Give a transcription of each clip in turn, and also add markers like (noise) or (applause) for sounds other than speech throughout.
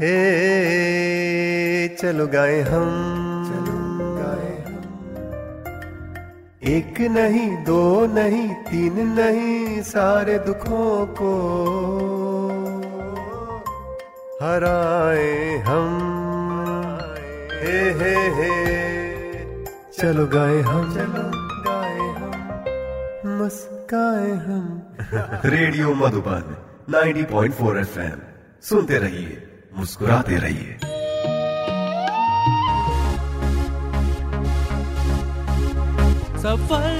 हे चलो गाए हम। चलो गाए हम। एक नहीं दो नहीं तीन नहीं सारे दुखों को हराए हम। हे हे हे चलो गाए हम। चलो गाए हम। मुस्काए हम। (laughs) Radio Madhuban 90.4 FM. सुनते रहिए। मुस्कुराते रहिए। सफल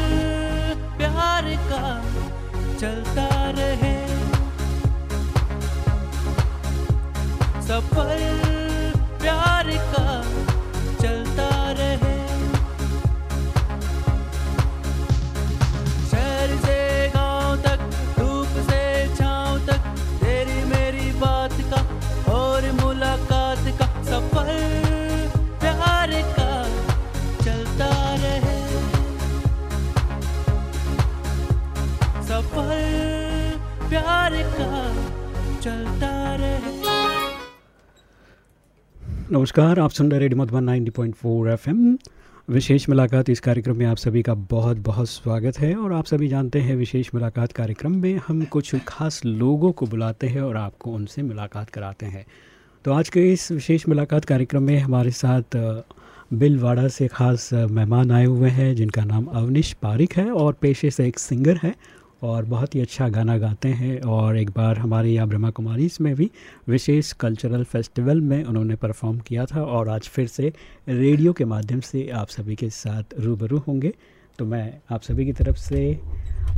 प्यार का चलता रहे। सफल प्यार का नमस्कार, आप सुन रहे रेडियो मधुबन 90.4 एफएम। विशेष मुलाकात इस कार्यक्रम में आप सभी का बहुत बहुत स्वागत है और आप सभी जानते हैं विशेष मुलाकात कार्यक्रम में हम कुछ खास लोगों को बुलाते हैं और आपको उनसे मुलाकात कराते हैं। तो आज के इस विशेष मुलाकात कार्यक्रम में हमारे साथ बिलवाड़ा से खास मेहमान आए हुए हैं, जिनका नाम अवनिश पारिक है और पेशे से एक सिंगर है। और बहुत ही अच्छा गाना गाते हैं और एक बार हमारे यहाँ ब्रह्मा कुमारी में भी विशेष कल्चरल फेस्टिवल में उन्होंने परफॉर्म किया था और आज फिर से रेडियो के माध्यम से आप सभी के साथ रूबरू होंगे। तो मैं आप सभी की तरफ़ से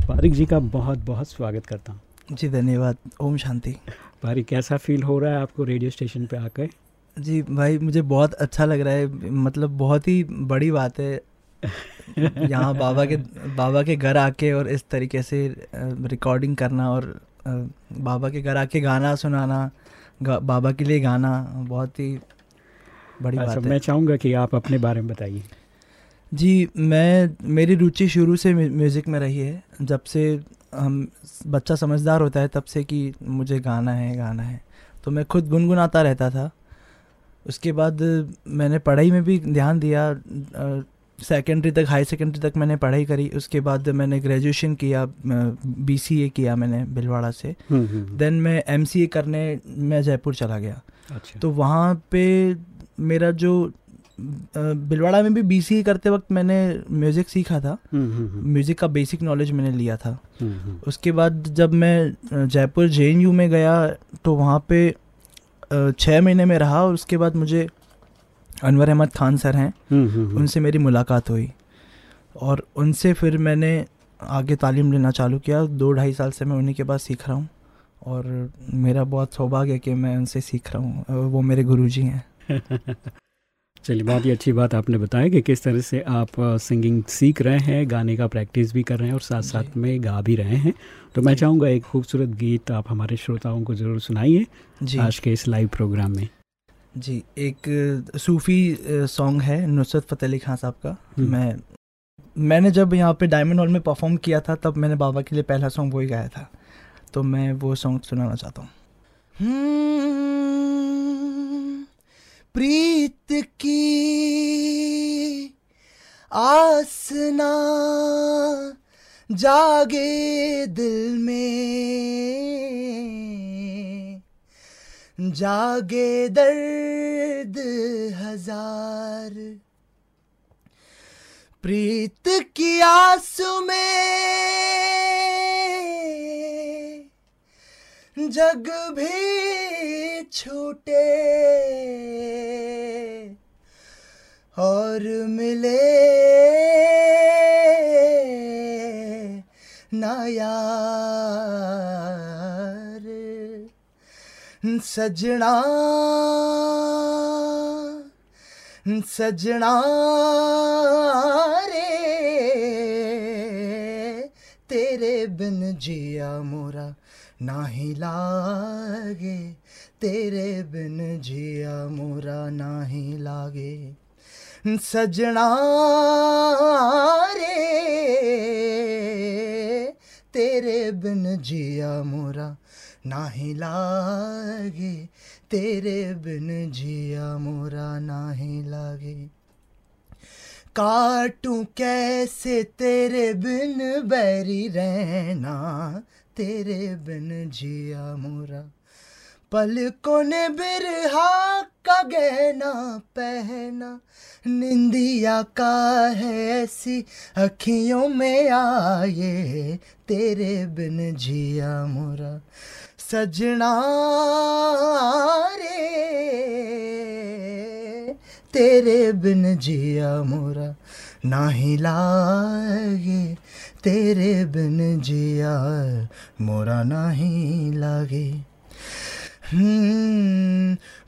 पारिक जी का बहुत बहुत स्वागत करता हूँ। जी धन्यवाद। ओम शांति। पारिक कैसा फील हो रहा है आपको रेडियो स्टेशन पे आकर? जी भाई मुझे बहुत अच्छा लग रहा है। मतलब बहुत ही बड़ी बात है। यहाँ बाबा के बाबा के घर आके और इस तरीके से रिकॉर्डिंग करना और बाबा के घर आके गाना सुनाना गा, बाबा के लिए गाना बहुत ही बड़ी अच्छा बात मैं चाहूँगा कि आप अपने बारे में बताइए। जी मैं मेरी रुचि शुरू से म्यूज़िक में रही है। जब से हम बच्चा समझदार होता है तब से कि मुझे गाना है गाना है। तो मैं खुद गुनगुनाता रहता था। उसके बाद मैंने पढ़ाई में भी ध्यान दिया सेकेंडरी तक हाई सेकेंडरी तक मैंने पढ़ाई करी। उसके बाद मैंने ग्रेजुएशन किया बीसीए किया मैंने भिलवाड़ा से। हम्म, हम्म, हम्म, देन मैं एमसीए करने मैं जयपुर चला गया। अच्छा। तो वहाँ पे मेरा जो भिलवाड़ा में भी बीसीए करते वक्त मैंने म्यूज़िक सीखा था। हम्म, हम्म, हम्म, म्यूज़िक का बेसिक नॉलेज मैंने लिया था। हम्म, हम्म, उसके बाद जब मैं जयपुर जेएनयू में गया तो वहाँ पे छः महीने में रहा और उसके बाद मुझे अनवर अहमद खान सर हैं। हम्म, हम्म, हम्म, उनसे मेरी मुलाकात हुई। और उनसे फिर मैंने आगे तालीम लेना चालू किया। दो ढाई साल से मैं उन्हीं के पास सीख रहा हूँ। और मेरा बहुत सौभाग्य है कि मैं उनसे सीख रहा हूँ। वो मेरे गुरुजी हैं। (laughs) चलिए बहुत ही अच्छी बात आपने बताया कि किस तरह से आप सिंगिंग सीख रहे हैं गाने का प्रैक्टिस भी कर रहे हैं और साथ साथ में गा भी रहे हैं। तो मैं चाहूँगा एक खूबसूरत गीत आप हमारे श्रोताओं को ज़रूर सुनाइए जी। आज के इस लाइव प्रोग्राम में। जी एक सूफ़ी सॉन्ग है नुसरत फ़तेह अली खान साहब का। हम्म। मैं मैंने जब यहाँ पे डायमंड हॉल में परफॉर्म किया था तब मैंने बाबा के लिए पहला सॉन्ग वही गाया था। तो मैं वो सॉन्ग सुनाना चाहता हूँ। हम्म, प्रीत की आसना जागे दिल में। जागे दर्द हज़ार। प्रीत की आँसू में जग भी छूटे। और मिले ना यार। सजना। सजना रे। तेरे बिन जिया मोरा नाही लागे। तेरे बिन जिया मोरा नाही लागे। सजना रे। तेरे बिन जिया मोरा ना ही लागे, तेरे बिन जिया मोरा ना ही लागे। काटूं कैसे तेरे बिन बैरी रहना, तेरे बिन जिया मोरा पलकों ने बिरहा का गहना पहना। निंदिया का है ऐसी अखियों में आए तेरे बिन जिया मोरा। सजना रे तेरे बिन जिया मोरा। नाही लागे तेरे बिन जिया मोरा नाही लागे। हम्म,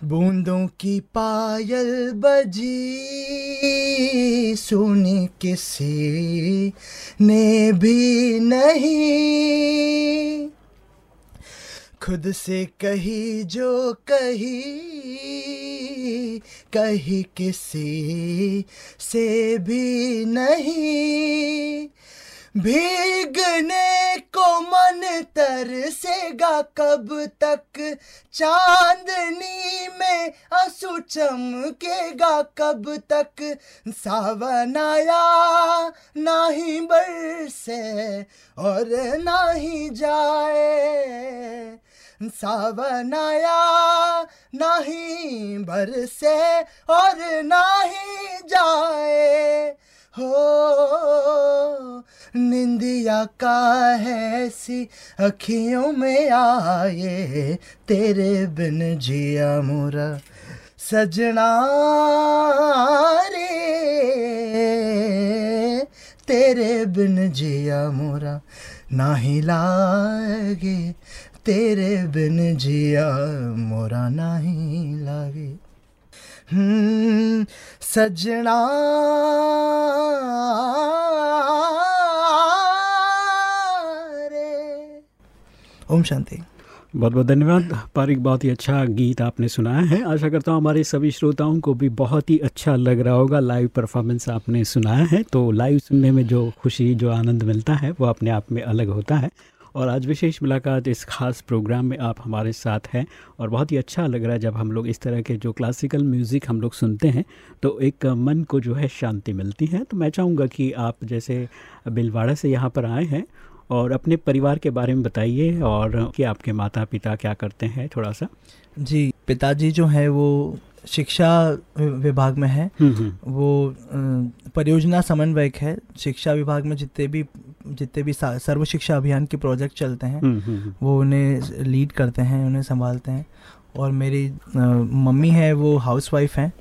बूंदों की पायल बजी, सुनी किसी ने भी नहीं। खुद से कही जो कही कही किसी से भी नहीं। भीगने को मन तरसेगा कब तक? चांदनी में आँसू चमकेगा कब तक? सावन आया नाही बरसे और नाही जाए। सावन आया नहीं बरसे और नहीं जाए। हो निंदिया का है सी अखियों में आए तेरे बिन जिया मोरा सजना रे। तेरे बिन जिया मोरा नाही लागे तेरे बिन जिया मोरा नहीं लागे। हम्म, सजना रे ओम शांति। बहुत बहुत धन्यवाद। पारिक, बहुत ही अच्छा गीत आपने सुनाया है। आशा करता हूँ हमारे सभी श्रोताओं को भी बहुत ही अच्छा लग रहा होगा। लाइव परफॉर्मेंस आपने सुनाया है। तो लाइव सुनने में जो खुशी, जो आनंद मिलता है, वो अपने आप में अलग होता है। और आज विशेष मुलाकात इस खास प्रोग्राम में आप हमारे साथ हैं। और बहुत ही अच्छा लग रहा है जब हम लोग इस तरह के जो क्लासिकल म्यूज़िक हम लोग सुनते हैं तो एक मन को जो है शांति मिलती है। तो मैं चाहूँगा कि आप जैसे बिलवाड़ा से यहाँ पर आए हैं और अपने परिवार के बारे में बताइए और कि आपके माता पिता क्या करते हैं थोड़ा सा जी पिताजी जो है वो शिक्षा विभाग में है। हम्म, हम्म, वो परियोजना समन्वयक है। शिक्षा विभाग में जितने भी जितने भी सर्व शिक्षा अभियान के प्रोजेक्ट चलते हैं हम्म, हम्म, वो उन्हें लीड करते हैं उन्हें संभालते हैं। और मेरी मम्मी है वो हाउस वाइफ हैं।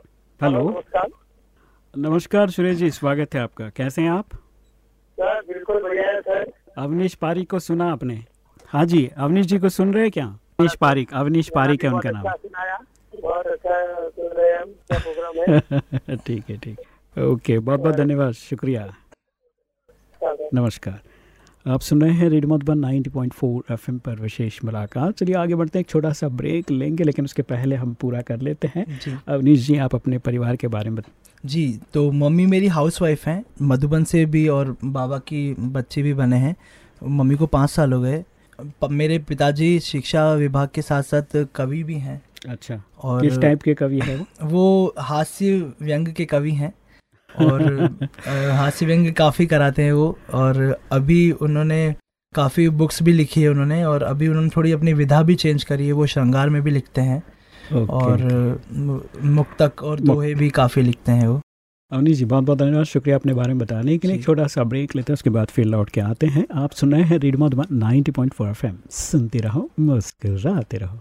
हेलो। नमस्कार। सुरेश जी स्वागत है आपका। कैसे हैं आप? सर बिल्कुल बढ़िया है सर। अवनीश पारिक को सुना आपने। हाँ जी अवनीश जी को सुन रहे हैं क्या? अवनीश पारिक अवनीश पारिक है उनका नाम। अच्छा (laughs) ठीक है ठीक है। ओके बहुत बहुत धन्यवाद शुक्रिया। नमस्कार। आप सुन रहे हैं रेडियो मधुबन 90.4 एफएम पर विशेष मुलाकात। चलिए आगे बढ़ते हैं एक छोटा सा ब्रेक लेंगे लेकिन उसके पहले हम पूरा कर लेते हैं। अवनीश जी आप अपने परिवार के बारे में जी तो मम्मी मेरी हाउस वाइफ हैं मधुबन से भी और बाबा की बच्चे भी बने हैं। मम्मी को पाँच साल हो गए। मेरे पिताजी शिक्षा विभाग के साथ साथ कवि भी हैं। अच्छा। और किस टाइप के कवि है वो हास्य व्यंग के कवि हैं। और हास्य व्यंग काफ़ी कराते हैं वो और अभी उन्होंने काफ़ी बुक्स भी लिखी है उन्होंने और अभी उन्होंने थोड़ी अपनी विधा भी चेंज करी है वो श्रृंगार में भी लिखते हैं। ओके। और मुक्तक और दोहे भी काफ़ी लिखते हैं वो। अवनीश जी बहुत बहुत धन्यवाद शुक्रिया अपने बारे में बताने के लिए। एक छोटा सा ब्रेक लेते हैं उसके बाद फिर लौट के आते हैं। आप सुन रहे हैं रेडियो मधुबन 90.4 एफएम। सुनते रहो मुस्कुराते रहो।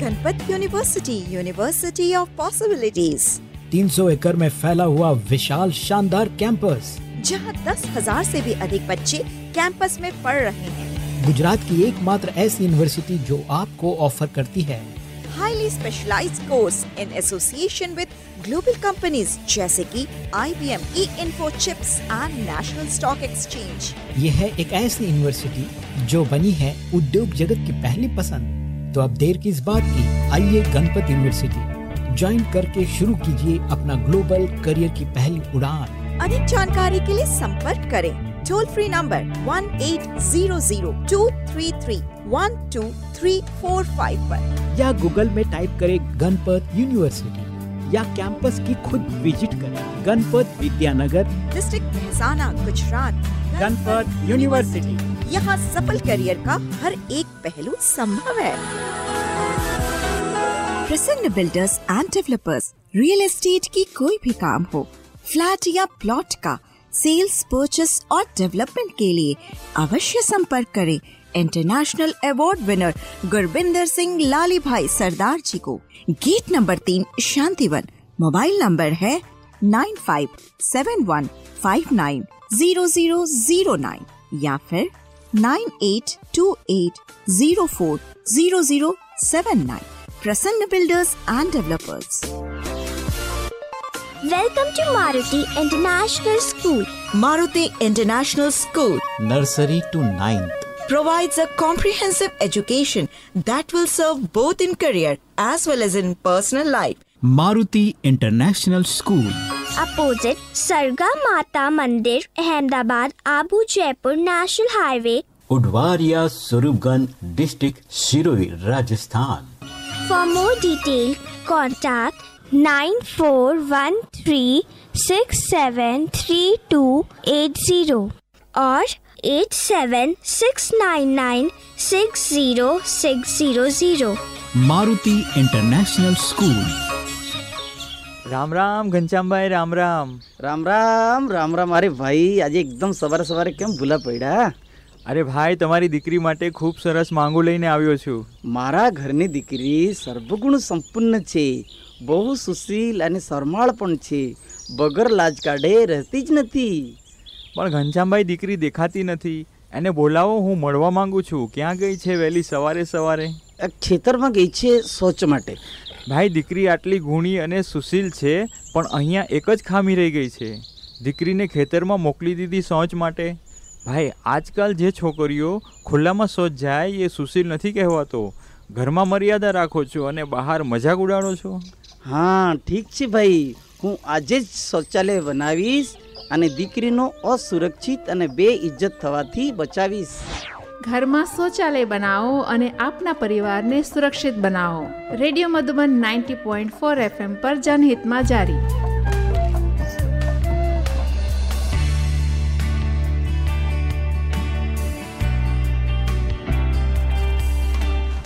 Ganpat University University of Possibilities 300 एकड़ में फैला हुआ विशाल शानदार कैंपस। जहाँ दस हज़ार से भी अधिक बच्चे कैंपस में पढ़ रहे हैं। गुजरात की एकमात्र ऐसी यूनिवर्सिटी जो आपको ऑफ़र करती है। Highly specialised course in association with global companies जैसे कि IBM, e info chips and National Stock Exchange ये है एक ऐसी यूनिवर्सिटी जो बनी है उद्योग जगत की पहली पसंद। तो अब देर किस बात की? आइए गणपति यूनिवर्सिटी ज्वाइन करके शुरू कीजिए अपना ग्लोबल करियर की पहली उड़ान। अधिक जानकारी के लिए संपर्क करें। टोल फ्री नंबर 1800-233-12345 पर। या गूगल में टाइप करें गणपत यूनिवर्सिटी या कैंपस की खुद विज़िट करें। गणपत विद्यानगर। डिस्ट्रिक्ट मेहसाना गुजरात। गणपत यूनिवर्सिटी। यहाँ सफल करियर का हर एक पहलू संभव है। Prasanna Builders and Developers real estate की कोई भी काम हो फ्लैट या प्लॉट का सेल्स परचेस और डेवलपमेंट के लिए अवश्य संपर्क करें international award winner Gurbinder Singh Lali भाई सरदार जी को। Gate number three, Shantivan mobile number है nine five seven one five nine zero zero zero nine या फिर nine eight two eight zero four zero zero seven nine Prasanna Builders and Developers. Welcome to Maruti International School. Maruti International School, nursery to 9th, provides a comprehensive education that will serve both in career as well as in personal life. Maruti International School. Opposite Sarga Mata Mandir, Ahmedabad, Abu Jaipur National Highway, Udwarya Surugan District, Shiroi, Rajasthan. For more details, contact 9413673280 or 8769960600 Maruti International School. Ram Ram Ghanshyam भाई राम राम राम राम राम राम अरे भाई आज एकदम सवार सवार क्यों बुला पड़ा અરે ભાઈ તમારી દીકરી માટે ખૂબ સરસ માંગુ લઈને આવ્યો છું. મારા ઘરની દીકરી સર્વગુણ સંપન્ન છે. બહુ સુશીલ અને શરમાળ પણ છે. વગર લાજ કાઢે રહેતી જ નથી. પણ ઘનશ્યામભાઈ દીકરી દેખાતી નથી. એને બોલાવો હું મળવા માંગુ છું. ક્યાં ગઈ છે વહેલી સવારે સવારે? ખેતરમાં ગઈ છે શૌચ માટે. ભાઈ દીકરી આટલી ગુણી અને સુશીલ છે પણ અહીંયા એક જ ખામી રહી ગઈ છે. દીકરીને ખેતરમાં મોકલી દીધી શૌચ માટે. ભાઈ આજકાલ જે છોકરીઓ ખુલ્લામાં શૌચ જાય એ સુશીલ નથી કહેવાતો. ઘરમાં મર્યાદા રાખો છો અને બહાર મજાક ઉડાડો છો? હા ઠીક છે ભાઈ. હું આજે જ શૌચાલય બનાવીશ અને દીકરીનો અસુરક્ષિત અને બે ઇજ્જત થવાથી બચાવીશ. ઘરમાં શૌચાલય બનાવો અને આપના પરિવારને સુરક્ષિત બનાવો. Radio Madhuban ninety point four FM પર જનહિતમાં જારી.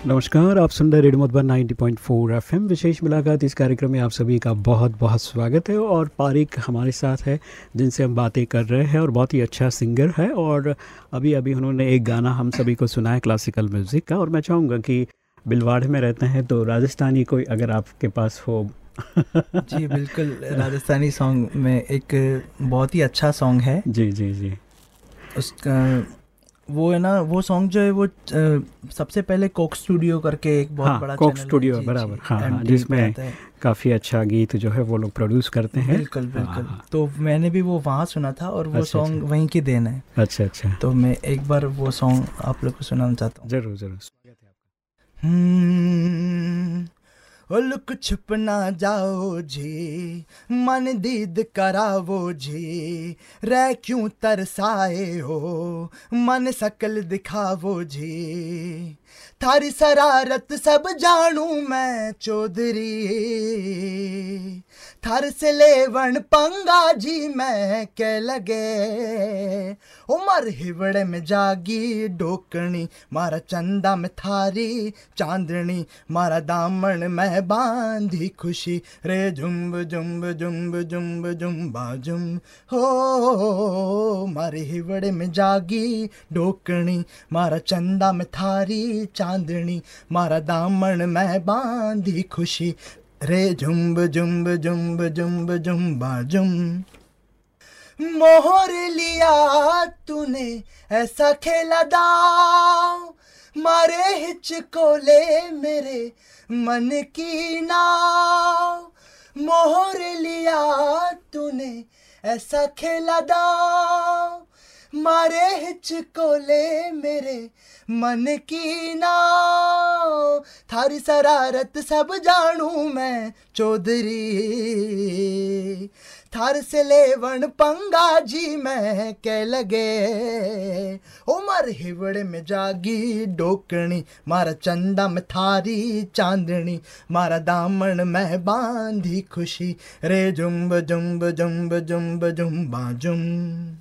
नमस्कार आप सुन रहे रेडियो मधुबन 90.4 एफएम। विशेष मुलाकात इस कार्यक्रम में आप सभी का बहुत बहुत स्वागत है और पारिक हमारे साथ है जिनसे हम बातें कर रहे हैं और बहुत ही अच्छा सिंगर है और अभी अभी उन्होंने एक गाना हम सभी को सुनाया क्लासिकल म्यूज़िक का और मैं चाहूँगा कि बिलवाड़े में रहते हैं तो राजस्थानी कोई अगर आपके पास हो। (laughs) जी बिल्कुल राजस्थानी सॉन्ग में एक बहुत ही अच्छा सॉन्ग है। जी जी जी। उसका वो है ना वो सॉन्ग जो है वो सबसे पहले कोक स्टूडियो करके एक बहुत हाँ, बड़ा कोक है, स्टूडियो बराबर। हाँ हाँ जिसमें काफ़ी अच्छा गीत जो है वो लोग प्रोड्यूस करते हैं। बिल्कुल हाँ, बिल्कुल। हाँ, तो मैंने भी वो वहाँ सुना था और वो अच्छा, सॉन्ग अच्छा। वहीं की देन है। अच्छा अच्छा। तो मैं एक बार वो सॉन्ग आप लोग को सुनाना चाहता हूँ। ज़रूर ज़रूर। हम्म, लुक छुप ना जाओ जी, मन दीद करावो जी। रह क्यों तरसाए हो, मन सकल दिखावो जी। थारी शरारत सब जानू मैं, चौधरी। थार से लेवन पंगा जी मैं के लगे। उमर हिवड़े में जागी डोकनी मारा चंदा में थारी चांदनी, मारा दामन में बांधी खुशी। रे झुम्ब झुम्ब झुम्ब झुम्ब झुम्बा झुम हो, मारे हिवड़े में जागी डोकनी मारा चंदा में थारी चांदनी, मारा दामन मैं बांधी खुशी। रे झुम्ब झुम्ब झुम्ब झुम्ब झुम्बा झुम मोहर लिया तूने, ऐसा खेला दाव। मारे हिचकोले मेरे मन की नाव। मोहर लिया तूने, ऐसा खेला दाव। मारे हिचकोले मेरे मन की नाव। थारी शरारत सब जानू मैं, चौधरी। थार से लेवन पंगा जी मैं के लगे, उमर हिवड़े में जागी डोकणी। मारा चंदा में थारी चांदनी, मारा दामन में बांधी खुशी। रे जुम्ब जुम्ब जुम्ब जुम्ब जुम्बा जुम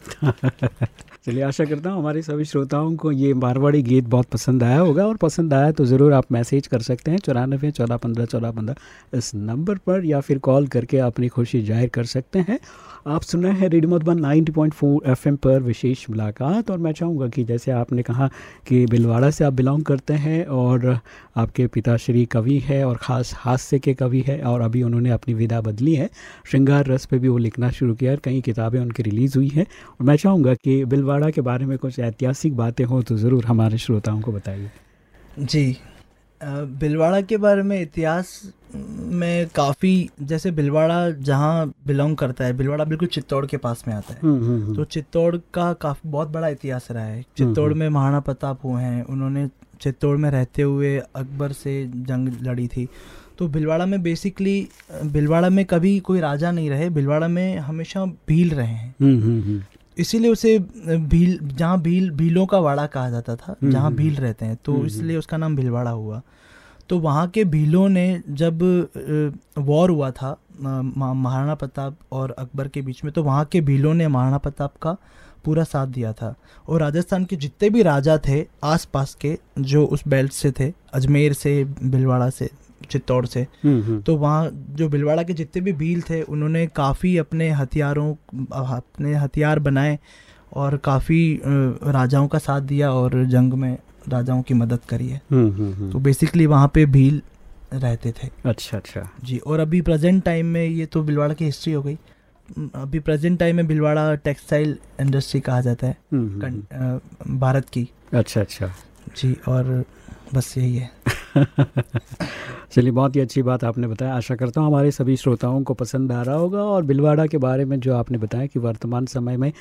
(laughs) चलिए, आशा करता हूँ हमारे सभी श्रोताओं को ये मारवाड़ी गीत बहुत पसंद आया होगा, और पसंद आया तो ज़रूर आप मैसेज कर सकते हैं चौरानबे चौदह पंद्रह चौदह पंद्रह इस नंबर पर, या फिर कॉल करके अपनी खुशी ज़ाहिर कर सकते हैं। आप सुन रहे हैं रेडियो मधुबन 90.4 एफएम पर विशेष मुलाकात और मैं चाहूँगा कि जैसे आपने कहा कि बिलवाड़ा से आप बिलोंग करते हैं और आपके पिताश्री कवि है और ख़ास हास्य के कवि है और अभी उन्होंने अपनी विदा बदली है। श्रृंगार रस पे भी वो लिखना शुरू किया और कई किताबें उनकी रिलीज़ हुई हैं। और मैं चाहूँगा कि बिलवाड़ा के बारे में कुछ ऐतिहासिक बातें हों तो ज़रूर हमारे श्रोताओं को बताइए। जी बिलवाड़ा के बारे में इतिहास में काफ़ी जैसे बिलवाड़ा जहाँ बिलोंग करता है बिलवाड़ा बिल्कुल चित्तौड़ के पास में आता है। तो चित्तौड़ का काफ़ी बहुत बड़ा इतिहास रहा है। चित्तौड़ में महाराणा प्रताप हुए हैं उन्होंने चित्तौड़ में रहते हुए अकबर से जंग लड़ी थी। तो भिलवाड़ा में बेसिकली भिलवाड़ा में कभी कोई राजा नहीं रहे भिलवाड़ा में हमेशा भील रहे हैं। इसीलिए उसे भील जहाँ भील भीलों का वाड़ा कहा जाता था जहाँ भील रहते हैं। तो इसलिए उसका नाम भिलवाड़ा हुआ। तो वहाँ के भीलों ने जब वॉर हुआ था महाराणा प्रताप और अकबर के बीच में तो वहाँ के भीलों ने महाराणा प्रताप का पूरा साथ दिया था। और राजस्थान के जितने भी राजा थे आसपास के जो उस बेल्ट से थे अजमेर से भिलवाड़ा से चित्तौड़ से तो वहाँ जो भिलवाड़ा के जितने भी भील थे उन्होंने काफ़ी अपने हथियारों अपने हथियार बनाए और काफ़ी राजाओं का साथ दिया और जंग में राजाओं की मदद करी है। तो बेसिकली वहाँ पे भील रहते थे। अच्छा अच्छा। जी और अभी प्रेजेंट टाइम में ये तो भिलवाड़ा की हिस्ट्री हो गई। अभी प्रेजेंट टाइम में भिलवाड़ा टेक्सटाइल इंडस्ट्री कहा जाता है। भारत की। अच्छा अच्छा। जी और बस यही है। (laughs) चलिए, बहुत ही अच्छी बात आपने बताया। आशा करता हूँ हमारे सभी श्रोताओं को पसंद आ रहा होगा और बिलवाड़ा के बारे में जो आपने बताया कि वर्तमान समय में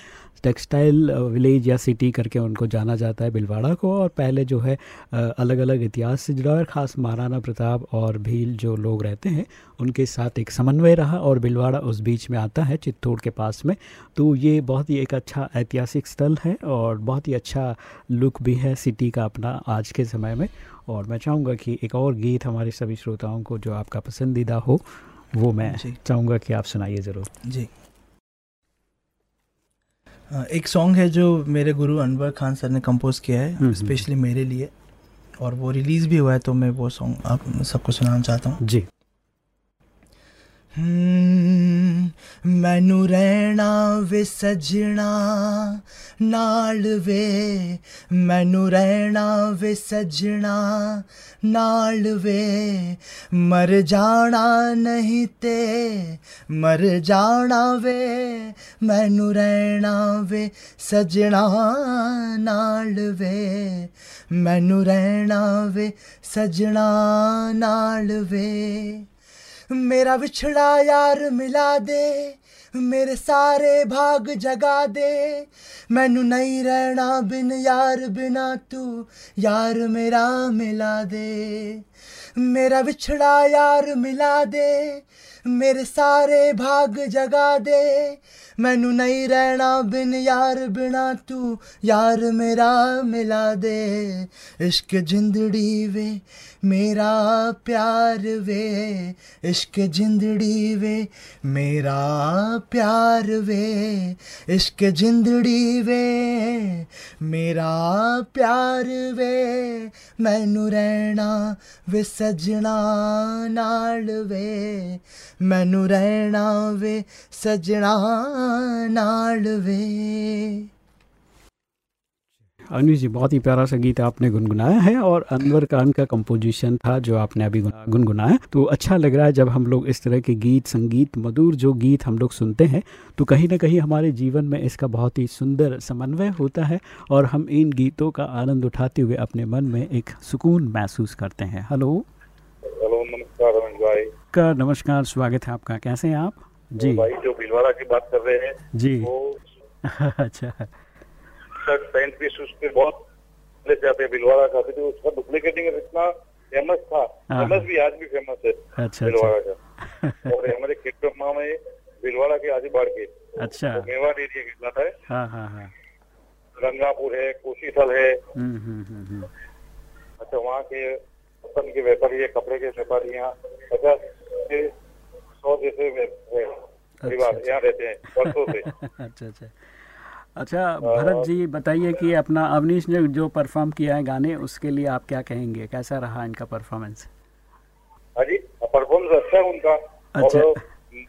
टेक्सटाइल विलेज या सिटी करके उनको जाना जाता है बिलवाड़ा को और पहले जो है अलग अलग इतिहास से जुड़ा है खास महाराणा प्रताप और भील जो लोग रहते हैं, उनके साथ एक समन्वय रहा और बिलवाड़ा उस बीच में आता है चित्तौड़ के पास में। तो ये बहुत ही एक अच्छा ऐतिहासिक स्थल है और बहुत ही अच्छा लुक भी है सिटी का अपना आज के समय में। और मैं चाहूँगा कि एक और गीत हमारे सभी श्रोताओं को जो आपका पसंदीदा हो वो मैं चाहूँगा कि आप सुनाइए ज़रूर। जी। एक सॉन्ग है जो मेरे गुरु अनवर खान सर ने कंपोज किया है स्पेशली मेरे लिए और वो रिलीज़ भी हुआ है तो मैं वो सॉन्ग आप सबको सुनाना चाहता हूँ। जी। मैनू रहना वे सजना नाल वे मैनू रहना वे सजना नाल वे मर जाना नहीं ते मर जाना वे मैनू रहना वे सजना नाल वे मैनू रहना वे सजना नाल वे मेरा बिछड़ा यार मिला दे, मेरे सारे भाग जगा दे। मैनू नहीं रहना बिन यार बिना तू, यार मेरा मिला दे। मेरा बिछड़ा यार मिला दे मेरे सारे भाग जगा दे। मैनू नहीं रहना बिन यार बिना तू, यार मेरा मिला दे। इश्क जिंदड़ी वे, मेरा प्यार वे। इश्क जिंदड़ी वे, मेरा प्यार वे। इश्क जिंदड़ी वे, मेरा प्यार वे। मैनू रहना वे सजना नाल वे। मैनू रहना वे सजना नाल वे। अनु जी बहुत ही प्यारा सा गीत आपने गुनगुनाया है और अनवर खान का कंपोजिशन था जो आपने अभी गुनगुनाया। तो अच्छा लग रहा है जब हम लोग इस तरह के गीत संगीत मधुर जो गीत हम लोग सुनते हैं तो कहीं ना कहीं हमारे जीवन में इसका बहुत ही सुंदर समन्वय होता है और हम इन गीतों का आनंद उठाते हुए अपने मन में एक सुकून महसूस करते हैं। हेलो। हेलो नमस्कार भाई। का नमस्कार स्वागत है आपका। कैसे हैं आप? जी। भाई जो भिलवाड़ा की बात कर रहे हैं जी। वो (laughs) अच्छा। शर्ट पैंट भी उस पे बहुत ले जाते हैं भिलवाड़ा का। तो उसका डुप्लीकेटिंग इतना फ़ेमस था। फ़ेमस भी आज भी फ़ेमस है अच्छा भिलवाड़ा अच्छा। का। और हमारे खेत ब्रह्मा में भिलवाड़ा के आजू बाढ़ के। अच्छा। तो मेवाड़ एरिया कहलाता है। हाँ हाँ हाँ। रंगापुर है कोशीथल है। हम्म हम्म हम्म। अच्छा वहाँ के पसंद के व्यापारी है कपड़े के व्यापारी यहाँ पचास से सौ जैसे वे- वे परिवार यहाँ रहते हैं वर्षों से अच्छा। अच्छा अच्छा भरत जी बताइए कि अपना अवनीश ने जो परफॉर्म किया है गाने उसके लिए आप क्या कहेंगे? कैसा रहा इनका परफॉर्मेंस हाँ जी परफॉर्मेंस अच्छा है उनका। अच्छा। और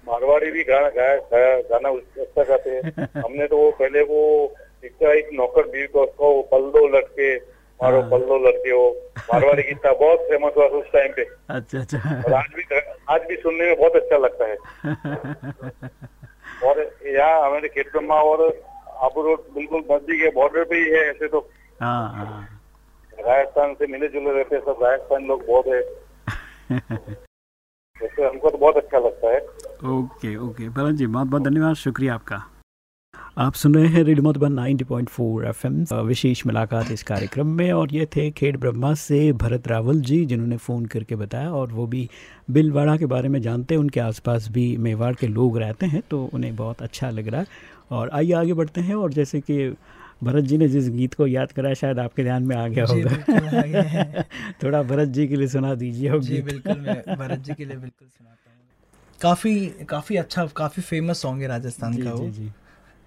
मारवाड़ी भी गाना गाया गाया गाना अच्छा गाते हैं हमने तो वो पहले वो एक नौकर बीर को उसको पल्लो लटके हाँ। मारवाड़ी गीत था बहुत फ़ेमस हुआ उस टाइम पे। अच्छा और अच्छा आज भी आज भी सुनने में बहुत अच्छा लगता है। और यहाँ हमारे खेत ब्रह्मा और आबू रोड बिल्कुल नज़दीक है बॉर्डर पे ही है ऐसे तो। हाँ हाँ। राजस्थान से मिले जुले रहते हैं सब राजस्थान लोग बहुत है। (laughs) हमको तो बहुत अच्छा लगता है। Okay okay. भरत जी बहुत बहुत धन्यवाद शुक्रिया आपका। आप सुन रहे हैं रेडियो मधुबन 90.4 एफएम। विशेष मुलाकात इस कार्यक्रम में और ये थे खेड़ ब्रह्मा से भरत रावल जी जिन्होंने फ़ोन करके बताया और वो भी बिलवाड़ा के बारे में जानते हैं। उनके आसपास भी मेवाड़ के लोग रहते हैं तो उन्हें बहुत अच्छा लग रहा है। और आइए आगे बढ़ते हैं और जैसे कि भरत जी ने जिस गीत को याद कराया शायद आपके ध्यान में आ गया होगा। (laughs) थोड़ा भरत जी के लिए सुना दीजिए जी बिल्कुल मैं भरत जी के लिए बिल्कुल सुनाता हूँ। काफ़ी काफ़ी अच्छा काफ़ी फ़ेमस सॉन्ग है राजस्थान (laughs) का वो। जी, जी।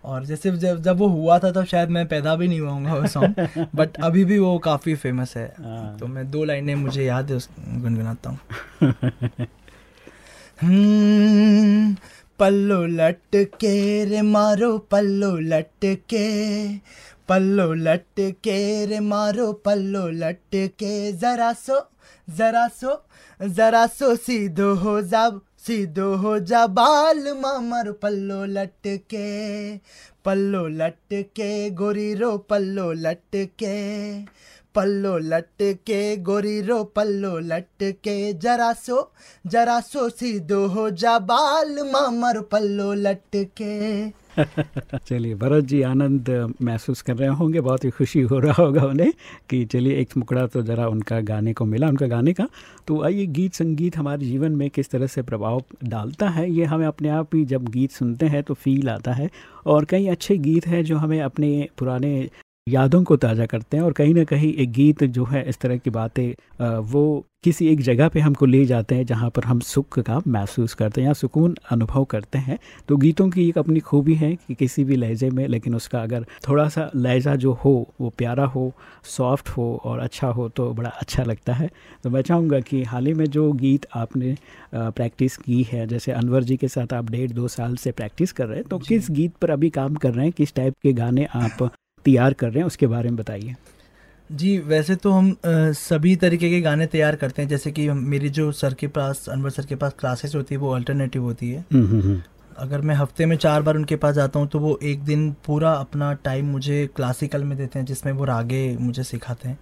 और जैसे जब जब वो हुआ था तब शायद मैं पैदा भी नहीं हुआ वो सॉन्ग बट (laughs) अभी भी वो काफ़ी फ़ेमस है। हाँ। तो मैं दो लाइनें मुझे याद है उस गुनगुनाता हूँ। (laughs) हम्म, पल्लो लट के रे मारो पल्लो लट के पल्लो लट के रे मारो पल्लो लट के जरा सो जरा सो जरा सो सीधो हो जा सीधो हो जा बाल मामर पल्लो लटके पल्लो लटके गोरी रो पल्लो लट के पल्लो लट के गोरी रो पल्लो लट के जरा सो जरा सो सीधो हो जा बाल, मामर पल्लो लट के (laughs) चलिए, भरत जी आनंद महसूस कर रहे होंगे, बहुत ही खुशी हो रहा होगा उन्हें कि चलिए, एक मुकड़ा तो ज़रा उनका गाने को मिला, उनका गाने का। तो आइए, गीत संगीत हमारे जीवन में किस तरह से प्रभाव डालता है, ये हमें अपने आप ही जब गीत सुनते हैं तो फील आता है। और कई अच्छे गीत हैं जो हमें अपने पुराने यादों को ताज़ा करते हैं और कहीं ना कहीं एक गीत जो है इस तरह की बातें वो किसी एक जगह पे हमको ले जाते हैं जहाँ पर हम सुख का महसूस करते हैं या सुकून अनुभव करते हैं। तो गीतों की एक अपनी खूबी है कि किसी भी लहजे में लेकिन उसका अगर थोड़ा सा लहजा जो हो वो प्यारा हो सॉफ्ट हो और अच्छा हो तो बड़ा अच्छा लगता है। तो मैं चाहूँगा कि हाल ही में जो गीत आपने प्रैक्टिस की है जैसे अनवर जी के साथ आप डेढ़ दो साल से प्रैक्टिस कर रहे हैं तो किस गीत पर अभी काम कर रहे हैं? किस टाइप के गाने आप तैयार कर रहे हैं उसके बारे में बताइए। जी वैसे तो हम सभी तरीके के गाने तैयार करते हैं जैसे कि मेरी जो सर के पास अनवर सर के पास क्लासेस होती है वो अल्टरनेटिव होती है। हम्म, हम्म, हम्म। अगर मैं हफ़्ते में चार बार उनके पास जाता हूँ तो वो एक दिन पूरा अपना टाइम मुझे क्लासिकल में देते हैं जिसमें वो रागे मुझे सिखाते हैं।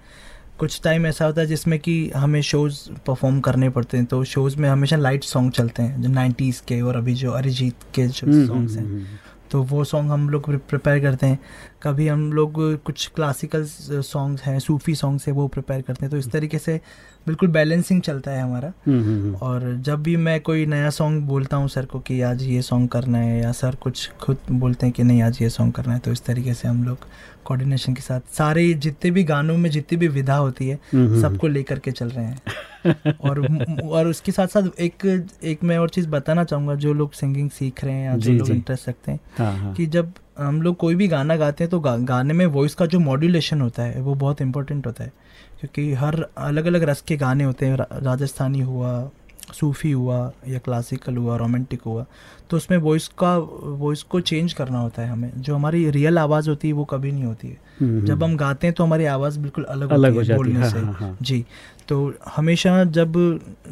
कुछ टाइम ऐसा होता है जिसमें कि हमें शोज़ परफॉर्म करने पड़ते हैं तो शोज़ में हमेशा लाइट सॉन्ग चलते हैं जो नाइन्टीज़ के और अभी जो अरिजीत के जो सॉन्ग्स हैं। तो वो सॉन्ग हम लोग प्रिपेयर करते हैं। कभी हम लोग कुछ क्लासिकल सॉन्ग्स हैं सूफी सॉन्ग्स है वो प्रिपेयर करते हैं। तो इस तरीके से बिल्कुल बैलेंसिंग चलता है हमारा। हम्म, हम्म, हम्म। और जब भी मैं कोई नया सॉन्ग बोलता हूँ सर को कि आज ये सॉन्ग करना है या सर कुछ खुद बोलते हैं कि नहीं आज ये सॉन्ग करना है तो इस तरीके से हम लोग कोऑर्डिनेशन के साथ सारे जितने भी गानों में जितनी भी विधा होती है हम्म, हम्म, सबको लेकर के चल रहे हैं। (laughs) और और उसके साथ साथ एक एक मैं और चीज़ बताना चाहूँगा जो लोग सिंगिंग सीख रहे हैं या जो लोग इंटरेस्ट रखते हैं हाँ, हाँ। कि जब हम लोग कोई भी गाना गाते हैं तो गा, गाने में वॉइस का जो मॉड्यूलेशन होता है वो बहुत इंपॉर्टेंट होता है। क्योंकि हर अलग अलग रस के गाने होते हैं रा, राजस्थानी हुआ सूफी हुआ या क्लासिकल हुआ रोमांटिक हुआ तो उसमें वॉइस का वॉइस को चेंज करना होता है हमें। जो हमारी रियल आवाज़ होती है वो कभी नहीं होती है। हम्म, जब हम्म। हम गाते हैं तो हमारी आवाज़ बिल्कुल अलग, अलग होती हो जाती है, बोलने हाँ, से। हाँ, हाँ। जी। तो हमेशा जब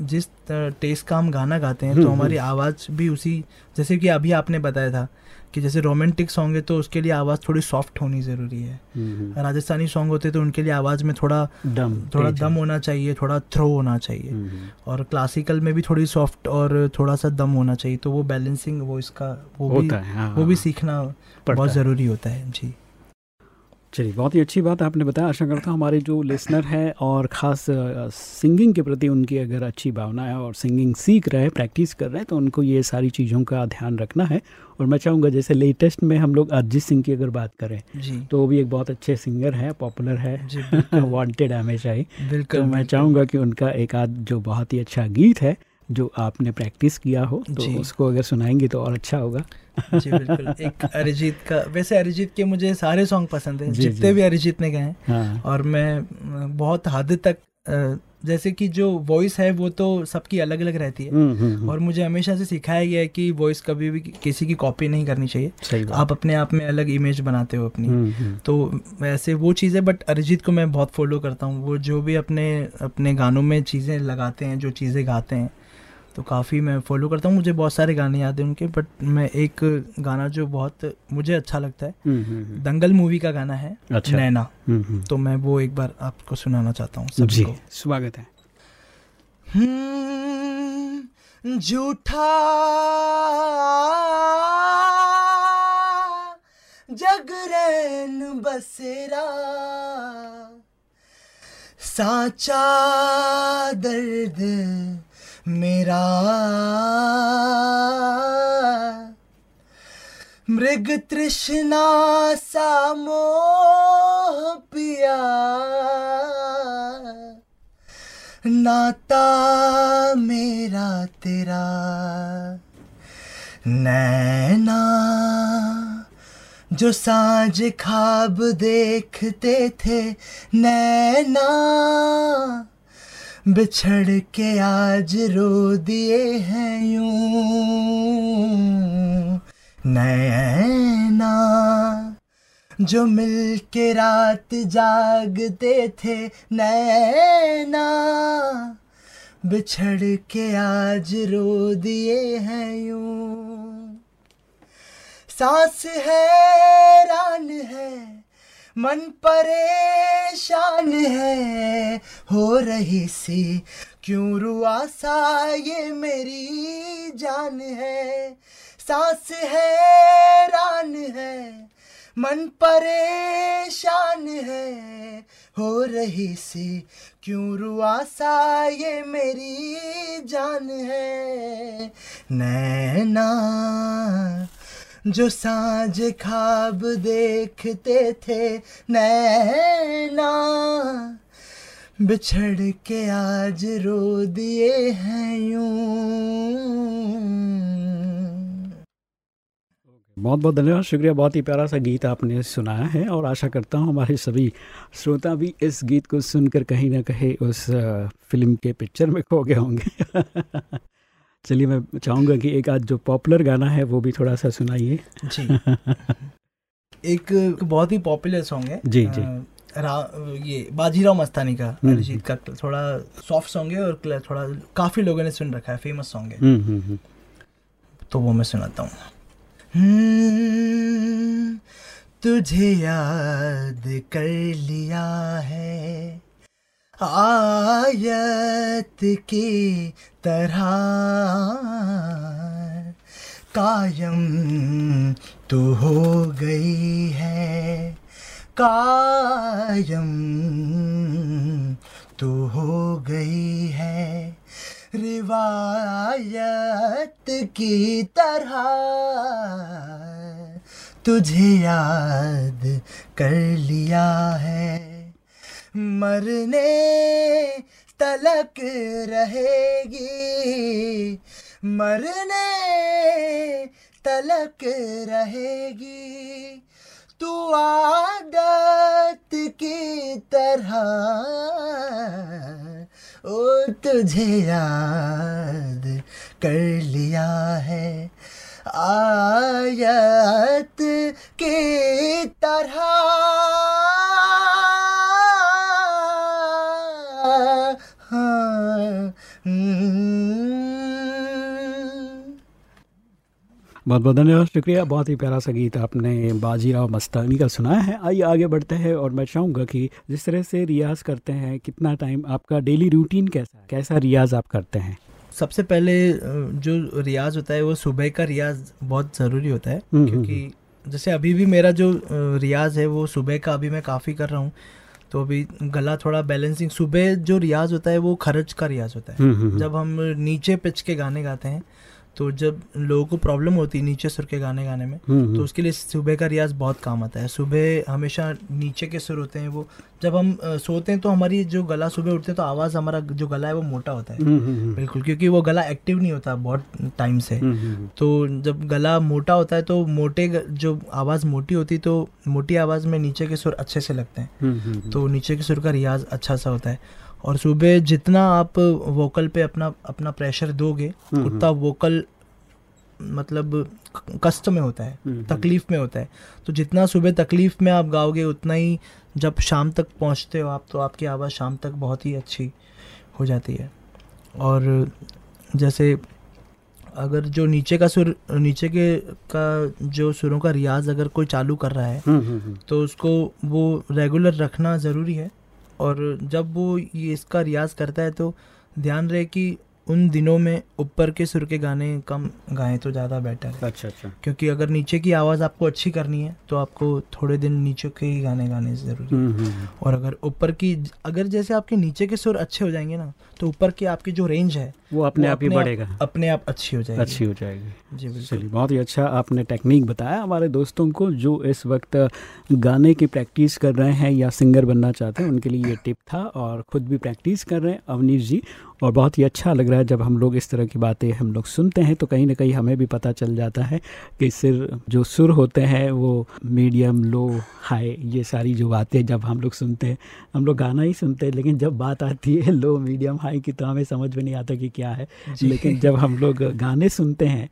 जिस टेस्ट का हम गाना गाते हैं तो हम्म, हमारी हम्म। आवाज़ भी उसी जैसे कि अभी आपने बताया था कि जैसे रोमांटिक सॉन्ग है तो उसके लिए आवाज़ थोड़ी सॉफ्ट होनी ज़रूरी है। हम्म, राजस्थानी सॉन्ग होते तो उनके लिए आवाज़ में थोड़ा दम थोड़ा दम होना चाहिए थोड़ा थ्रो होना चाहिए। और क्लासिकल में भी थोड़ी सॉफ्ट और थोड़ा सा दम होना चाहिए तो वो बैलेंसिंग वो इसका वो भी है, हाँ, वो भी हाँ। सीखना बहुत ज़रूरी होता है जी। चलिए बहुत ही अच्छी बात आपने बताया। आशा करता हूँ हमारे जो लिसनर हैं और ख़ास सिंगिंग के प्रति उनकी अगर अच्छी भावना है और सिंगिंग सीख रहे हैं प्रैक्टिस कर रहे हैं तो उनको ये सारी चीज़ों का ध्यान रखना है। और मैं चाहूँगा जैसे लेटेस्ट में हम लोग अरिजीत सिंह की अगर बात करें जी। तो वो भी एक बहुत अच्छे सिंगर है पॉपुलर है। जी, वांटेड (laughs) हमेशा ही। तो मैं चाहूँगा कि उनका एक आध जो बहुत ही अच्छा गीत है जो आपने प्रैक्टिस किया हो तो। उसको अगर सुनाएँगे तो और अच्छा होगा जी बिल्कुल एक अरिजीत का वैसे अरिजीत के मुझे सारे सॉन्ग पसंद हैं जितने। भी अरिजीत ने गए हाँ। और मैं बहुत हद तक जैसे कि जो वॉइस है वो तो सबकी अलग अलग रहती है हम्म, हम्म, हम्म। और मुझे हमेशा से सिखाया गया है कि वॉइस कभी भी किसी की कॉपी नहीं करनी चाहिए आप अपने आप में अलग इमेज बनाते हो अपनी। तो वैसे वो चीज़ें बट अरिजीत को मैं बहुत फॉलो करता हूँ वो जो भी अपने अपने गानों में चीज़ें लगाते हैं जो चीज़ें गाते हैं तो काफ़ी मैं फॉलो करता हूँ मुझे बहुत सारे गाने याद हैं उनके बट मैं एक गाना जो बहुत मुझे अच्छा लगता है हम्म, हम्म, हम्म। दंगल मूवी का गाना है अच्छा। नैना। तो मैं वो एक बार आपको सुनाना चाहता हूँ जी स्वागत है झूठा जगरैन बसेरा साचा दर्द मेरा मृग तृष्णा सा मोह पिया। नाता मेरा तेरा, नैना जो साँझ खाब देखते थे, नैना बिछड़ के आज रो दिए हैं यूँ। नैना जो मिल के रात जागते थे, नैना बिछड़ के आज रो दिए हैं यूँ। सांस हैरान है मन परेशान है, हो रही सी। क्यों रुआ सा ये मेरी जान है? सांस हैरान है, मन परेशान है, हो रही सी। क्यों रुआ सा ये मेरी जान है? नैना। जो साँझ खाब देखते थे नैना, बिछड़ के आज रो दिए हैं यूँ। बहुत बहुत धन्यवाद, शुक्रिया। बहुत ही प्यारा सा गीत आपने सुनाया है और आशा करता हूँ हमारे सभी श्रोता भी इस गीत को सुनकर कहीं ना कहीं उस फ़िल्म के पिक्चर में खो गए होंगे। (laughs) चलिए मैं चाहूँगा कि एक आज जो पॉपुलर गाना है वो भी थोड़ा सा सुनाइए। जी। एक बहुत ही पॉपुलर सॉन्ग है। जी, जी। रा, ये बाजीराव मस्तानी का हम्म, अरिजीत का थोड़ा सॉफ्ट सॉन्ग है और थोड़ा काफ़ी लोगों ने सुन रखा है फ़ेमस सॉन्ग है। हम्म, हम्म, हम्म। तो वो मैं सुनाता हूँ। हम्म, तुझे याद कर लिया है। आयत की तरह कायम तो हो गई है। कायम तो हो गई है। रिवायत की तरह तुझे याद कर लिया है। मरने तलक रहेगी। मरने तलक रहेगी। तू आदत की तरह ओ तुझे याद कर लिया है। आयत की तरह। बहुत बहुत धन्यवाद शुक्रिया। बहुत ही प्यारा सा गीत आपने बाजीराव मस्तानी का सुनाया है। आइए आगे बढ़ते हैं और मैं चाहूँगा कि जिस तरह से रियाज करते हैं कितना टाइम आपका डेली रूटीन कैसा है? कैसा रियाज आप करते हैं? सबसे पहले जो रियाज होता है वो सुबह का रियाज बहुत ज़रूरी होता है। हम्म, क्योंकि जैसे अभी भी मेरा जो रियाज है वो सुबह का अभी मैं काफ़ी कर रहा हूँ। तो अभी गला थोड़ा बैलेंसिंग सुबह जो रियाज होता है वो खर्च का रियाज होता हम्म, है हम्म, हम्म। जब हम नीचे पिच के गाने गाते हैं तो जब लोगों को प्रॉब्लम होती है नीचे सुर के गाने गाने में हम्म, हम्म। तो उसके लिए सुबह का रियाज बहुत काम आता है सुबह हमेशा नीचे के सुर होते हैं वो जब हम सोते हैं तो हमारी जो गला सुबह उठते हैं तो आवाज़ हमारा जो गला है वो मोटा होता है हम्म, हम्म, हम्म। बिल्कुल क्योंकि वो गला एक्टिव नहीं होता बहुत टाइम से हम्म, हम्म, हम्म। तो जब गला मोटा होता है तो मोटे जो आवाज़ मोटी होती तो मोटी आवाज़ में नीचे के सुर अच्छे से लगते हैं हम्म, हम्म, हम्म। तो नीचे के सुर का रियाज अच्छा सा होता है और सुबह जितना आप वोकल पे अपना अपना प्रेशर दोगे हम्म, उतना वोकल मतलब कष्ट में होता है हम्म, तकलीफ़ में होता है। तो जितना सुबह तकलीफ़ में आप गाओगे उतना ही जब शाम तक पहुँचते हो आप तो आपकी आवाज़ शाम तक बहुत ही अच्छी हो जाती है। और जैसे अगर जो नीचे का सुर नीचे के का जो सुरों का रियाज अगर कोई चालू कर रहा है हम्म, हम्म, हम्म। तो उसको वो रेगुलर रखना ज़रूरी है। और जब वो ये इसका रियाज करता है तो ध्यान रहे कि उन दिनों में ऊपर के सुर के गाने कम गाएँ तो ज़्यादा बेटर है। अच्छा अच्छा। क्योंकि अगर नीचे की आवाज़ आपको अच्छी करनी है तो आपको थोड़े दिन नीचे के ही गाने गाने ज़रूरी है। हम्म, हम्म, हम्म। और अगर ऊपर की अगर जैसे आपके नीचे के सुर अच्छे हो जाएँगे ना तो ऊपर की आपकी जो रेंज है वो अपने आप ही बढ़ेगा। अपने आप अच्छी हो जाएगी। अच्छी हो जाएगी। जी बिल्कुल। चलिए बहुत ही अच्छा आपने टेक्निक बताया। हमारे दोस्तों को जो इस वक्त गाने की प्रैक्टिस कर रहे हैं या सिंगर बनना चाहते हैं उनके लिए ये टिप था और ख़ुद भी प्रैक्टिस कर रहे हैं अवनीश जी। और बहुत ही अच्छा लग रहा है जब हम लोग इस तरह की बातें हम लोग सुनते हैं तो कहीं ना कहीं हमें भी पता चल जाता है कि सिर जो सुर होते हैं वो मीडियम लो हाई ये सारी जो बातें जब हम लोग सुनते हैं हम लोग गाना ही सुनते हैं लेकिन जब बात आती है लो मीडियम हाई की तो हमें समझ में नहीं आता कि क्या है। लेकिन जब हम लोग गाने सुनते हैं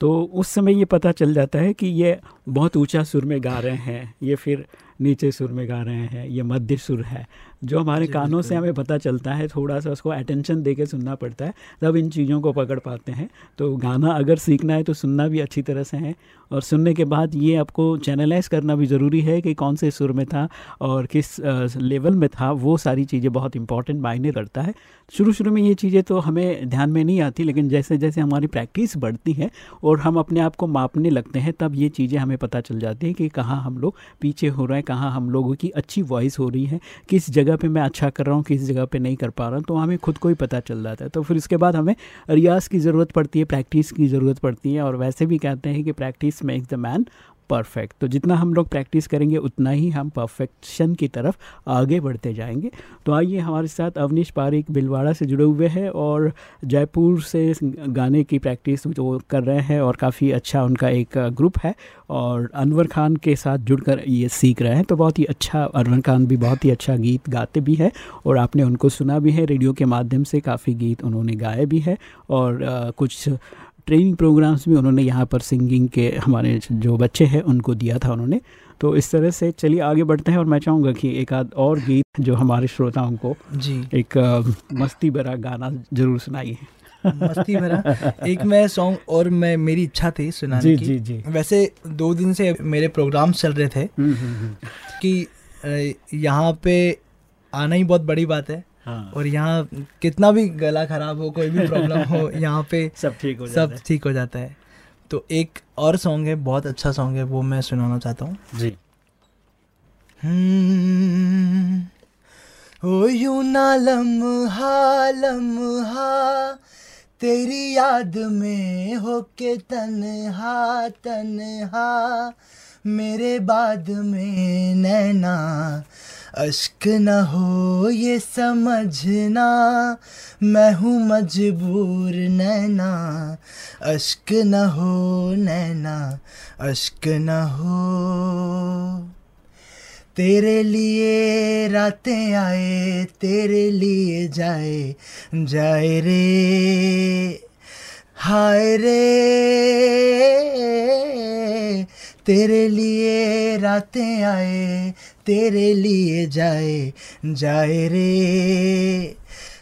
तो उस समय ये पता चल जाता है कि ये बहुत ऊँचा सुर में गा रहे हैं ये फिर नीचे सुर में गा रहे हैं ये मध्य सुर है। जो हमारे कानों से हमें पता चलता है थोड़ा सा उसको अटेंशन दे के सुनना पड़ता है तब इन चीज़ों को पकड़ पाते हैं। तो गाना अगर सीखना है तो सुनना भी अच्छी तरह से है और सुनने के बाद ये आपको चैनलाइज करना भी ज़रूरी है कि कौन से सुर में था और किस लेवल में था वो सारी चीज़ें बहुत इंपॉर्टेंट मायने करता है। शुरू शुरू में ये चीज़ें तो हमें ध्यान में नहीं आती लेकिन जैसे जैसे हमारी प्रैक्टिस बढ़ती है और हम अपने आप को मापने लगते हैं तब ये चीज़ें हमें पता चल जाती है कि कहाँ हम लोग पीछे हो रहे हैं कहाँ हम लोगों की अच्छी वॉइस हो रही है किस जगह पे मैं अच्छा कर रहा हूँ, किस जगह पे नहीं कर पा रहा हूँ तो हमें खुद को ही पता चल जाता है। तो फिर उसके बाद हमें रियाज की ज़रूरत पड़ती है, प्रैक्टिस की ज़रूरत पड़ती है, और वैसे भी कहते हैं कि practice makes the man perfect तो जितना हम लोग प्रैक्टिस करेंगे उतना ही हम परफेक्शन की तरफ़ आगे बढ़ते जाएँगे। तो आइए हमारे साथ अवनीश पारिक बिलवाड़ा से जुड़े हुए हैं और जयपुर से गाने की प्रैक्टिस जो कर रहे हैं और काफ़ी अच्छा उनका एक ग्रुप है और अनवर खान के साथ जुड़कर ये सीख रहे हैं। तो बहुत ही अच्छा अनवर खान भी बहुत ही अच्छा गीत गाते भी हैं और आपने उनको सुना भी है। रेडियो के माध्यम से काफ़ी गीत उन्होंने गाए भी है और अ, कुछ ट्रेनिंग प्रोग्राम्स भी उन्होंने यहाँ पर सिंगिंग के हमारे जो बच्चे हैं उनको दिया था उन्होंने। तो इस तरह से चलिए आगे बढ़ते हैं और मैं चाहूँगा कि एक आध और गीत जो हमारे श्रोताओं को जी। एक मस्ती भरा गाना ज़रूर सुनाइए। मस्ती भरा। एक मैं सॉन्ग और मैं मेरी इच्छा थी सुनाने जी, की। जी, जी। वैसे दो दिन से मेरे प्रोग्राम चल रहे थे हम्म, हम्म, हम्म। कि यहाँ पे आना ही बहुत बड़ी बात है। हाँ। और यहाँ कितना भी गला खराब हो कोई भी प्रॉब्लम हो (laughs) यहाँ पे सब ठीक हो जाता सब ठीक हो जाता है। तो एक और सॉन्ग है बहुत अच्छा सॉन्ग है वो मैं सुनाना चाहता हूँ। जी। हम्म, ओ यूँ ना लम्हा लम्हा तेरी याद में होके तन्हा तन्हा मेरे बाद में नैना अश्क न हो ये समझना, मैं हूँ मजबूर नैना। अश्क न हो नैना, अश्क न हो। तेरे लिए रातें आए, तेरे लिए जाए जाए रे। हाय रे। तेरे लिए रातें आए, तेरे लिए जाए जाए रे।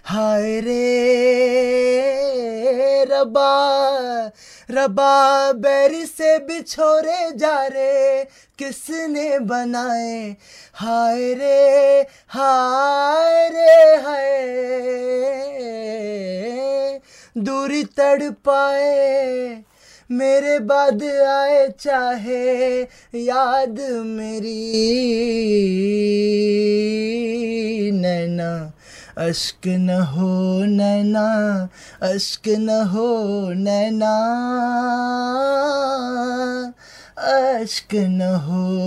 हाय रे रबा रबा बैरी से बिछोरे जा रे, किसने बनाए? हाय रे हाय रे, हाय। दूरी तड़ पाए मेरे बाद आए चाहे याद मेरी। नैना, अश्क न हो नैना, अश्क न हो नैना। अश्क न हो।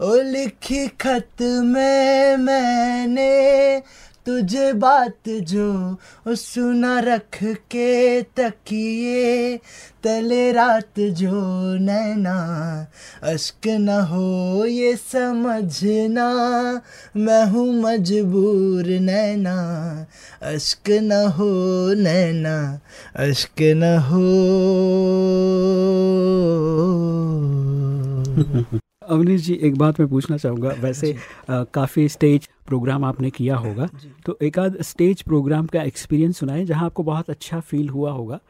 ओ लिखी खत में मैंने तुझे बात जो सुना रख के तकिए, तले रात जो नैना, अश्क न हो ये समझना, मैं हूँ मजबूर नैना, अश्क न हो नैना, अश्क न हो। (laughs) अवनीश जी एक बात मैं पूछना चाहूँगा। (laughs) वैसे काफ़ी स्टेज प्रोग्राम आपने किया होगा। तो एक आध स्टेज प्रोग्राम का एक्सपीरियंस सुनाए जहाँ आपको बहुत अच्छा फील हुआ होगा।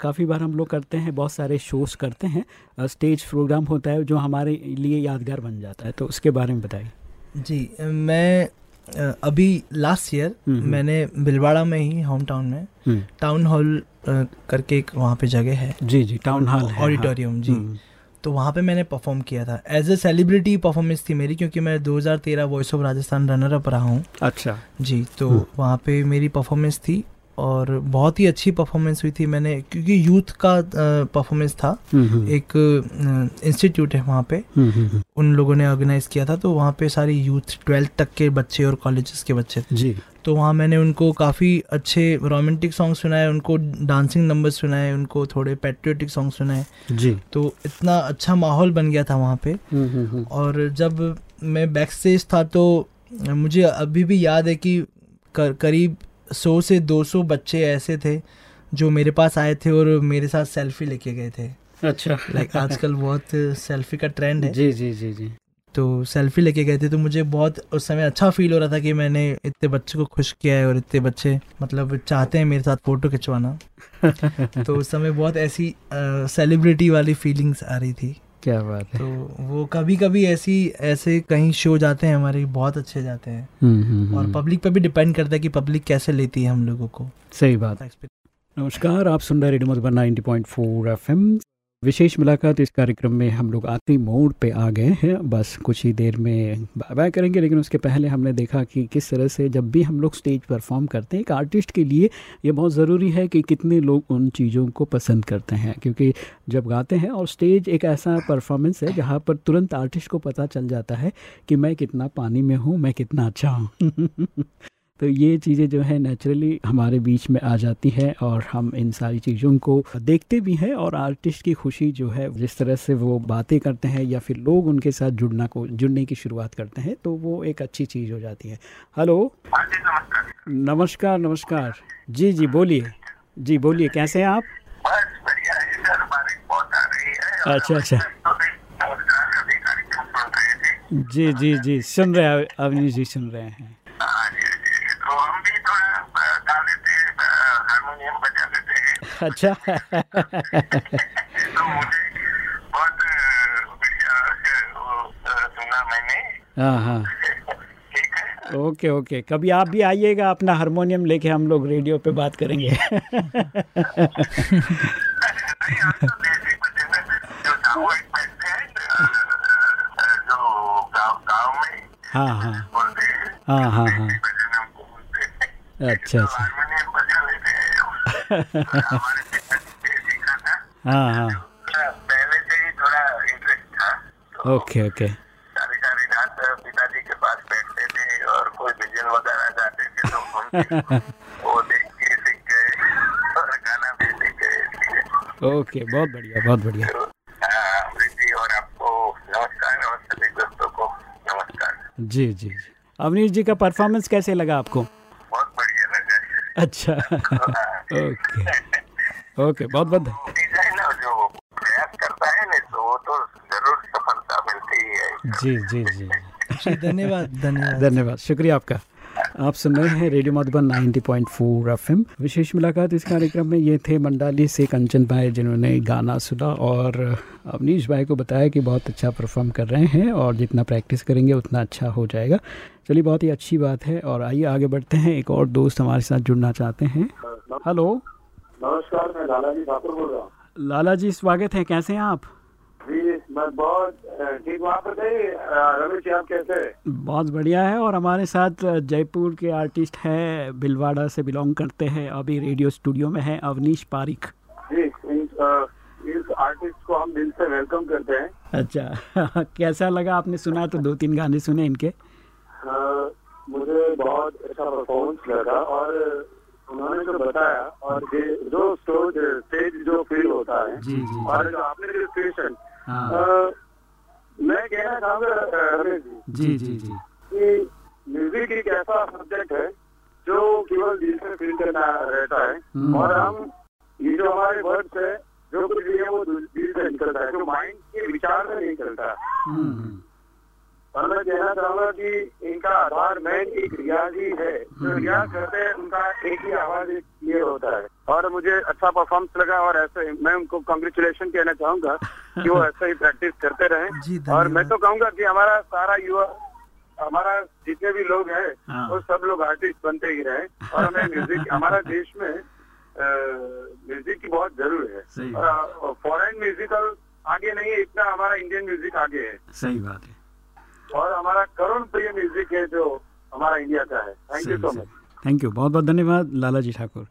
काफ़ी बार हम लोग करते हैं बहुत सारे शोज़ करते हैं। स्टेज प्रोग्राम होता है जो हमारे लिए यादगार बन जाता है तो उसके बारे में बताइए। जी मैं अभी लास्ट ईयर मैंने बिलवाड़ा में ही होम टाउन में टाउन हॉल करके एक वहाँ पे जगह है। जी जी टाउन हॉल ऑडिटोरियम जी। तो वहाँ पे मैंने परफॉर्म किया था। एज ए सेलिब्रिटी परफॉर्मेंस थी मेरी क्योंकि मैं 2013 voice of Rajasthan runner up रहा हूँ। अच्छा। जी तो वहाँ पे मेरी परफॉर्मेंस थी। और बहुत ही अच्छी परफॉर्मेंस हुई थी। मैंने क्योंकि यूथ का परफॉर्मेंस था। एक इंस्टीट्यूट है वहाँ पे। उन लोगों ने ऑर्गेनाइज किया था तो वहाँ पे सारी यूथ ट्वेल्थ तक के बच्चे और कॉलेजेस के बच्चे थे। जी। तो वहाँ मैंने उनको काफ़ी अच्छे रोमांटिक सॉन्ग सुनाए उनको डांसिंग नंबर सुनाए उनको थोड़े पेट्रियोटिक सॉन्ग सुनाए। जी। तो इतना अच्छा माहौल बन गया था वहाँ पे। और जब मैं बैक स्टेज था तो मुझे अभी भी याद है कि करीब सौ से दो सौ बच्चे ऐसे थे जो मेरे पास आए थे और मेरे साथ सेल्फी लेके गए थे। अच्छा। लाइक like, आजकल बहुत सेल्फी का ट्रेंड है। जी जी जी जी। तो सेल्फी लेके गए थे तो मुझे बहुत उस समय अच्छा फील हो रहा था कि मैंने इतने बच्चे को खुश किया है और इतने बच्चे मतलब चाहते हैं मेरे साथ फ़ोटो खिंचवाना। (laughs) तो उस समय बहुत ऐसी सेलिब्रिटी वाली फीलिंग्स आ रही थी। क्या बात है। तो वो कभी कभी ऐसी ऐसे कहीं शो जाते हैं हमारे बहुत अच्छे जाते हैं। और पब्लिक पे भी डिपेंड करता है कि पब्लिक कैसे लेती है हम लोगों को। सही बात। नमस्कार आप सुन रहे radio Madhuban ninety point four F विशेष मुलाकात इस कार्यक्रम में हम लोग आखिरी मोड पे आ गए हैं। बस कुछ ही देर में बाय बाय करेंगे, लेकिन उसके पहले हमने देखा कि किस तरह से जब भी हम लोग स्टेज परफॉर्म करते हैं, एक आर्टिस्ट के लिए ये बहुत ज़रूरी है कि कितने लोग उन चीज़ों को पसंद करते हैं। क्योंकि जब गाते हैं और स्टेज एक ऐसा परफॉर्मेंस है जहाँ पर तुरंत आर्टिस्ट को पता चल जाता है कि मैं कितना पानी में हूँ, मैं कितना अच्छा हूँ। (laughs) तो ये चीज़ें जो है नेचुरली हमारे बीच में आ जाती हैं और हम इन सारी चीज़ों को देखते भी हैं और आर्टिस्ट की खुशी जो है, जिस तरह से वो बातें करते हैं या फिर लोग उनके साथ जुड़ना को, जुड़ने की शुरुआत करते हैं तो वो एक अच्छी चीज़ हो जाती है। हेलो नमस्कार नमस्कार। जी जी, बोलिए। जी, बोलिए, कैसे हैं आप? अच्छा अच्छा। जी जी जी, सुन रहे हैं, अवनीश जी सुन रहे हैं। अच्छा। तो मुझे बहुत सुना मैंने। हाँ हाँ। Okay okay. कभी आप भी आइएगा अपना हारमोनियम लेके हम लोग रेडियो पे बात करेंगे। हाँ हाँ हाँ हाँ। हाँ। अच्छा अच्छा। हाँ हाँ। पहले से ही थोड़ा इंटरेस्ट था ओके ओके सारी सारी रात पिताजी के पास बैठते थे और कोई भजन वगैरह गाते थे तो हम वो देख के सीख गए और गाना भी सीख गए ओके बहुत बढ़िया बहुत बढ़िया। और आपको नमस्कार और सभी दोस्तों को नमस्कार जी जी जी। अवनीश जी का परफॉर्मेंस कैसे लगा आपको? बहुत बढ़िया लगा। अच्छा। ओके। ओके बहुत बहुत डिज़ाइनर जो प्रयास करता है ना तो वो तो ज़रूर सफलता मिलती है जी जी जी। जी धन्यवाद धन्यवाद। धन्यवाद शुक्रिया आपका। आप सुन रहे हैं रेडियो मधुबन 90.4 एफएम। विशेष मुलाकात इस कार्यक्रम में ये थे मंडाली से कंचन भाई जिन्होंने गाना सुना और अवनीश भाई को बताया कि बहुत अच्छा परफॉर्म कर रहे हैं और जितना प्रैक्टिस करेंगे उतना अच्छा हो जाएगा। चलिए बहुत ही अच्छी बात है और आइए आगे बढ़ते हैं। एक और दोस्त हमारे साथ जुड़ना चाहते हैं। हेलो नमस्कार मैं लाला जी ठाकुर बोल रहा हूँ। लाला जी स्वागत है कैसे हैं आप? जी मैं बहुत ठीक हूँ। बताइए अ, रमेश जी आप कैसे बहुत बढ़िया है और हमारे साथ जयपुर के आर्टिस्ट हैं भिलवाड़ा से बिलोंग करते हैं अभी रेडियो स्टूडियो में है अवनीश पारिक जी इस, इस आर्टिस्ट को हम दिल से वेलकम करते हैं। अच्छा (laughs) कैसा लगा आपने सुना? तो दो तीन गाने सुने इनके। अ, मुझे बहुत अच्छा परफॉर्मेंस लगा और उन्होंने जो बताया और ये जो स्टेज स्टेज जो फील होता है जी, जी, और जो आपने जो क्रिएशन हाँ। मैं कहना चाहूँगा रमेश जी जी जी कि म्यूज़िक एक ऐसा सब्जेक्ट है जो केवल दिल से फील करना रहता है हम्म। और हम ये जो हमारे वर्ड्स है जो कुछ भी है वो दिल से निकलता है जो माइंड के विचार से नहीं निकलता हम्म, और मैं कहना चाहूँगा कि इनका आधार मेन एक रियाजी है। जो रियाज करते हैं उनका एक ही आवाज़ क्लियर होता है। और मुझे अच्छा परफॉर्मेंस लगा और ऐसे मैं उनको कंग्रेचुलेशन कहना चाहूँगा कि वो (laughs) ऐसे ही प्रैक्टिस करते रहे। और मैं तो कहूँगा कि हमारा सारा युवा हमारा जितने भी लोग हैं हाँ। वो सब लोग आर्टिस्ट बनते ही रहे। और हमें (laughs) म्यूज़िक हमारा देश में म्यूज़िक की बहुत ज़रूर है। और फॉरेन म्यूजिकल आगे नहीं है इतना हमारा इंडियन म्यूज़िक आगे है। सही बात है। और हमारा करुण प्रिय म्यूज़िक है जो हमारा इंडिया का है। Thank you so much thank you बहुत बहुत धन्यवाद लाला जी ठाकुर।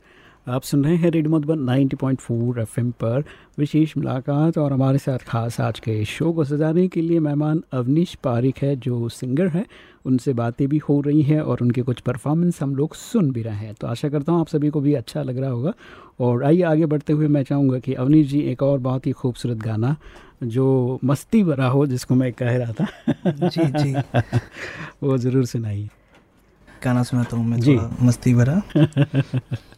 आप सुन रहे हैं रेडियो मधुबन 90.4 एफएम पर विशेष मुलाकात और हमारे साथ खास आज के शो को सजाने के लिए मेहमान अवनीश पारिक है जो सिंगर है। उनसे बातें भी हो रही हैं और उनके कुछ परफॉर्मेंस हम लोग सुन भी रहे हैं। तो आशा करता हूँ आप सभी को भी अच्छा लग रहा होगा। और आइए आगे बढ़ते हुए मैं चाहूँगा कि अवनीश जी एक और बहुत ही खूबसूरत गाना जो मस्ती भरा हो जिसको मैं कह रहा था। जी जी। (laughs) वो ज़रूर सुनाइए। गाना सुनाता हूँ मैं जी। मस्ती भरा। (laughs)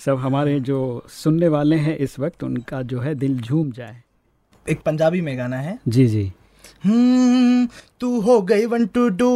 सब हमारे जो सुनने वाले हैं इस वक्त उनका जो है दिल झूम जाए। एक पंजाबी में गाना है। जी जी। हम्म तू हो गई वन टू डू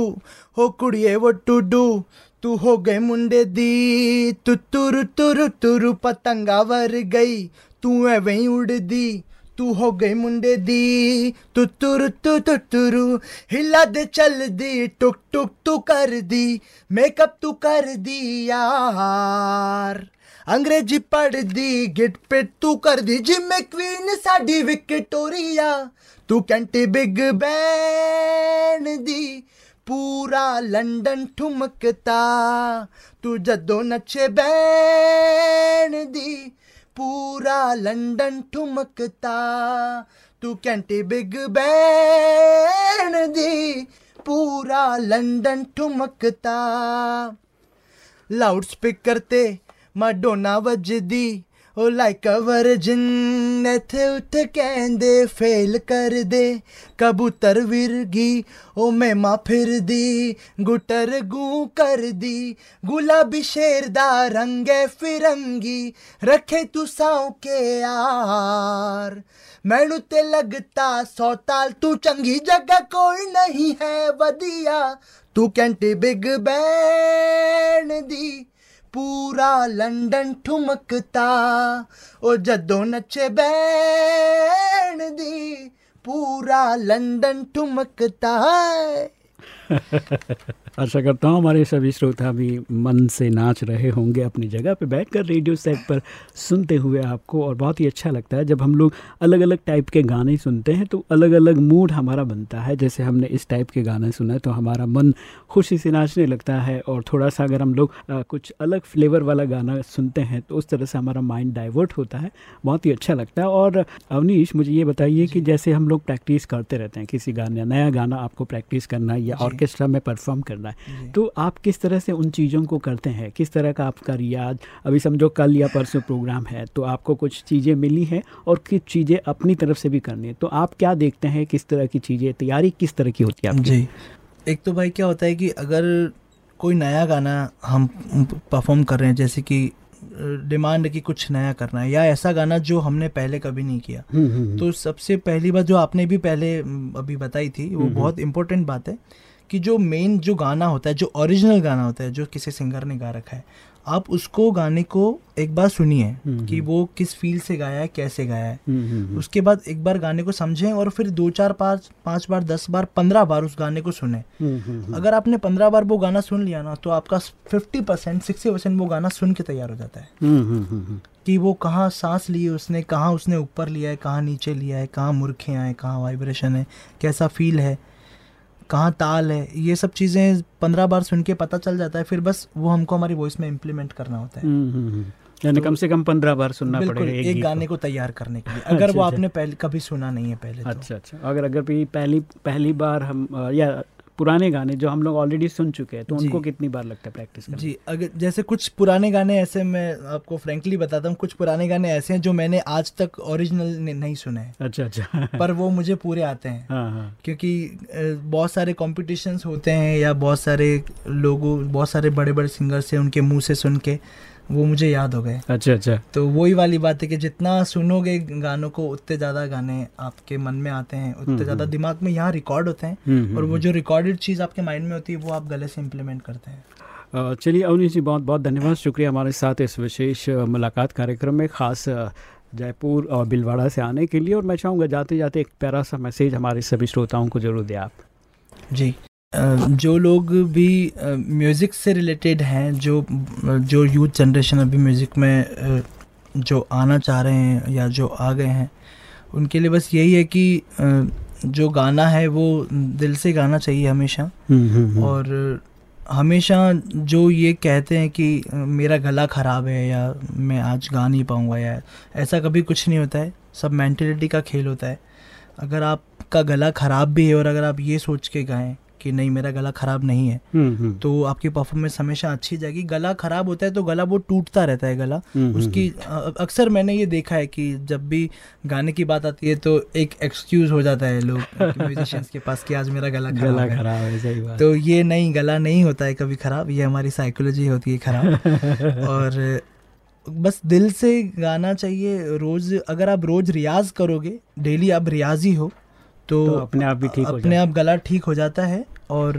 हो कुड़िए वो टू डू तू हो गई मुंडे दी तू तुरु तुरु तुरु पतंगा वर गई। तू है वही उड़ दी तू हो गई मुंडे दी तू तुरु तू तू तुरु। हिला दे चल दी टुक टुक तू कर दी मेकअप तू कर दी यार। ਅੰਗਰੇਜ਼ੀ ਪੜਦੀ ਗਿੱਟ ਪਿੱਟ ਤੂੰ ਕਰਦੀ, ਜਿਵੇਂ ਕਵੀਨ ਸਾਡੀ ਵਿਕਟੋਰੀਆ। ਤੂੰ ਕੈਂਟੀ ਬਿਗ ਬੈਨ ਦੀ, ਪੂਰਾ ਲੰਡਨ ਠੁਮਕਤਾ। ਤੂੰ ਜਦੋਂ ਨੱਚੇ ਬੈਨ ਦੀ, ਪੂਰਾ ਲੰਡਨ ਠੁਮਕਤਾ। ਤੂੰ ਕੈਂਟੀ ਬਿਗ ਬੈਨ ਦੀ, ਪੂਰਾ ਲੰਡਨ ਠੁਮਕਤਾ। ਲਾਊਡ ਸਪੀਕਰ ਤੇ ਮਾਡੋਨਾ ਵੱਜਦੀ ਉਹ ਲਾਈਕ ਅ ਵਰਜਨ ਇੱਥੇ ਉੱਥੇ ਕਹਿੰਦੇ ਫੇਲ ਕਰਦੇ ਕਬੂਤਰ ਵਿਰਗੀ ਉਹ ਮਹਿਮਾ ਫਿਰਦੀ ਗੁੱਟਰ ਗੂ ਕਰਦੀ ਗੁਲਾਬੀ ਸ਼ੇਰ ਦਾ ਰੰਗੇ ਫਿਰੰਗੀ ਰੱਖੇ ਤੂੰ ਸਾਉ ਕੇ ਯਾਰ ਮੈਨੂੰ ਤੇ ਲੱਗਦਾ ਸੌ ਤਾਲ ਤੂੰ ਚੰਗੀ ਜਗ੍ਹਾ ਕੋਈ ਨਹੀਂ ਹੈ ਵਧੀਆ ਤੂੰ ਕੈਂਟੀ ਬਿਗ ਬੈਨ ਦੀ पूरा लंदन ठुमकता। ओ जदों नचे बैन दी पूरा लंदन ठुमकता (laughs) आशा करता हूँ हमारे सभी श्रोता भी मन से नाच रहे होंगे अपनी जगह पे बैठकर रेडियो सेट पर सुनते हुए आपको और बहुत ही अच्छा लगता है जब हम लोग अलग अलग टाइप के गाने सुनते हैं तो अलग अलग मूड हमारा बनता है। जैसे हमने इस टाइप के गाने सुना तो हमारा मन खुशी से नाचने लगता है और थोड़ा सा अगर हम लोग कुछ अलग फ्लेवर वाला गाना सुनते हैं तो उस तरह से हमारा माइंड डाइवर्ट होता है बहुत ही अच्छा लगता है। और अवनीश मुझे ये बताइए कि जैसे हम लोग प्रैक्टिस करते रहते हैं किसी गाने नया गाना आपको प्रैक्टिस करना या ऑर्केस्ट्रा में परफॉर्म करना है। तो आप किस तरह से उन चीज़ों को करते हैं? किस तरह का आपका रियाज? अभी समझो कल या परसों प्रोग्राम है तो आपको कुछ चीज़ें मिली हैं और कुछ चीज़ें अपनी तरफ़ से भी करनी है। तो आप क्या देखते हैं किस तरह की चीज़ें तैयारी किस तरह की होती है आपकी? जी। एक तो भाई क्या होता है कि अगर कोई नया गाना हम परफॉर्म कर रहे हैं जैसे कि डिमांड की कुछ नया करना है या ऐसा गाना जो हमने पहले कभी नहीं किया। हम्म, हम्म, तो सबसे पहली बात जो आपने भी पहले हम्म, अभी बताई थी वो हम्म, बहुत इम्पोर्टेंट बात है कि जो मेन जो गाना होता है जो ओरिजिनल गाना होता है जो किसी सिंगर ने गा रखा है आप उसको गाने को एक बार सुनिए कि वो किस फील से गाया है कैसे गाया है। उसके बाद एक बार गाने को समझें और फिर दो चार पाँच पाँच बार दस बार पंद्रह बार उस गाने को सुने। अगर आपने पंद्रह बार वो गाना सुन लिया ना तो आपका फिफ्टी परसेंट सिक्सटी परसेंट वो गाना सुन के तैयार हो जाता है। कि वो कहाँ सांस लिए उसने कहाँ उसने ऊपर लिया है कहाँ नीचे लिया है कहाँ मुर्खे आए कहाँ वाइब्रेशन है कैसा फील है। कहाँ ताल है ये सब चीज़ें पंद्रह बार सुन के पता चल जाता है फिर बस वो हमको हमारी वॉइस में इम्प्लीमेंट करना होता है। यानी हम्म, हम्म। कम से कम पंद्रह बार सुनना पड़ेगा एक, एक गाने को। तैयार करने के लिए। (laughs) अगर अच्छा, वो अच्छा। आपने पहले कभी सुना नहीं है पहले अच्छा तो। अच्छा अच्छा। अगर अगर भी पहली पहली बार हम या पुराने गाने जो हम लोग ऑलरेडी सुन चुके हैं तो उनको कितनी बार लगता है प्रैक्टिस करने? जी अगर जैसे कुछ पुराने गाने ऐसे मैं आपको फ्रेंकली बताता हूँ कुछ पुराने गाने ऐसे हैं जो मैंने आज तक ओरिजिनल नहीं सुने हैं। अच्छा अच्छा। पर वो मुझे पूरे आते हैं। हाँ हाँ। क्योंकि बहुत सारे कॉम्पिटिशन्स होते हैं या बहुत सारे लोगों बहुत सारे बड़े बड़े सिंगर से उनके मुँह से सुन के। वो मुझे याद हो गए। अच्छा अच्छा। तो वही वाली बात है कि जितना सुनोगे गानों को उतने ज़्यादा गाने आपके मन में आते हैं हम्म, उतने ज़्यादा दिमाग में यहाँ रिकॉर्ड होते हम्म, हैं हम्म, और वो जो रिकॉर्डेड चीज़ आपके माइंड में होती है वो आप गले से इम्प्लीमेंट करते हैं। चलिए अवनीश जी बहुत बहुत धन्यवाद। शुक्रिया हमारे साथ इस विशेष मुलाकात कार्यक्रम में खास जयपुर और बिलवाड़ा से आने के लिए। और मैं चाहूँगा जाते जाते एक प्यारा सा मैसेज हमारे सभी श्रोताओं को ज़रूर दें आप। जी। जो लोग भी म्यूज़िक से रिलेटेड हैं जो जो यूथ जनरेशन अभी म्यूज़िक में जो आना चाह रहे हैं या जो आ गए हैं उनके लिए बस यही है कि जो गाना है वो दिल से गाना चाहिए हमेशा। हम्म, हम्म, हम्म। और हमेशा जो ये कहते हैं कि मेरा गला ख़राब है या मैं आज गा नहीं पाऊँगा या ऐसा कभी कुछ नहीं होता है। सब मेंटेलिटी का खेल होता है। अगर आपका गला ख़राब भी है और अगर आप ये सोच के गाएँ कि नहीं मेरा गला ख़राब नहीं है। हम्म, हम्म। तो आपकी परफॉर्मेंस हमेशा अच्छी जाएगी। गला ख़राब होता है तो गला वो टूटता रहता है गला। हम्म, उसकी अक्सर मैंने ये देखा है कि जब भी गाने की बात आती है तो एक एक्सक्यूज़ हो जाता है लोग म्यूजिशियंस के पास कि आज मेरा गला ख़राब है। खराब है सही बात। तो ये नहीं गला नहीं होता है कभी खराब ये हमारी साइकोलॉजी होती है खराब। (laughs) और बस दिल से गाना चाहिए रोज अगर आप रोज रियाज करोगे डेली आप रियाजी हो तो, तो अपने आप भी ठीक हो अपने आप गला ठीक हो जाता है और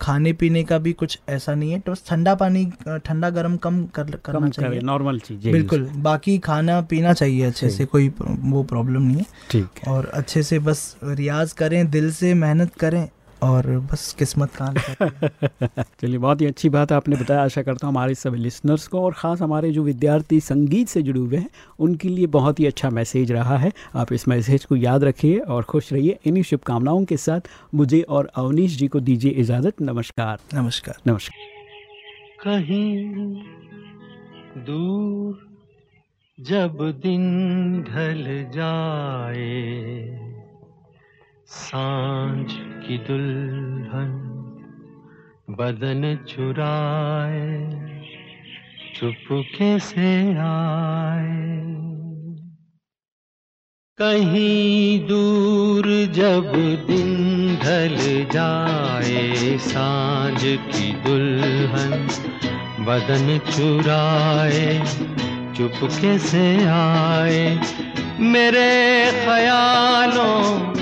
खाने पीने का भी कुछ ऐसा नहीं है। तो बस ठंडा पानी ठंडा गर्म कम कर करना कम चाहिए। नॉर्मल चीज़ बिल्कुल बाकी खाना पीना चाहिए अच्छे से कोई वो प्रॉब्लम नहीं है। ठीक और अच्छे से बस रियाज करें दिल से मेहनत करें और बस किस्मत काम (laughs) चलिए बहुत ही अच्छी बात आपने बताया। आशा करता हूँ हमारे सभी लिसनर्स को और ख़ास हमारे जो विद्यार्थी संगीत से जुड़े हुए हैं उनके लिए बहुत ही अच्छा मैसेज रहा है। आप इस मैसेज को याद रखिए और खुश रहिए। इन्हीं शुभकामनाओं के साथ मुझे और अवनीश जी को दीजिए इजाज़त। नमस्कार। नमस्कार। नमस्कार। कहीं दूर जब दिन ढल जाए साँझ की दुल्हन बदन चुराए, चुपके से आए। कहीं दूर जब दिन ढल जाए, साँझ की दुल्हन बदन चुराए, चुपके से आए। मेरे ख्यालों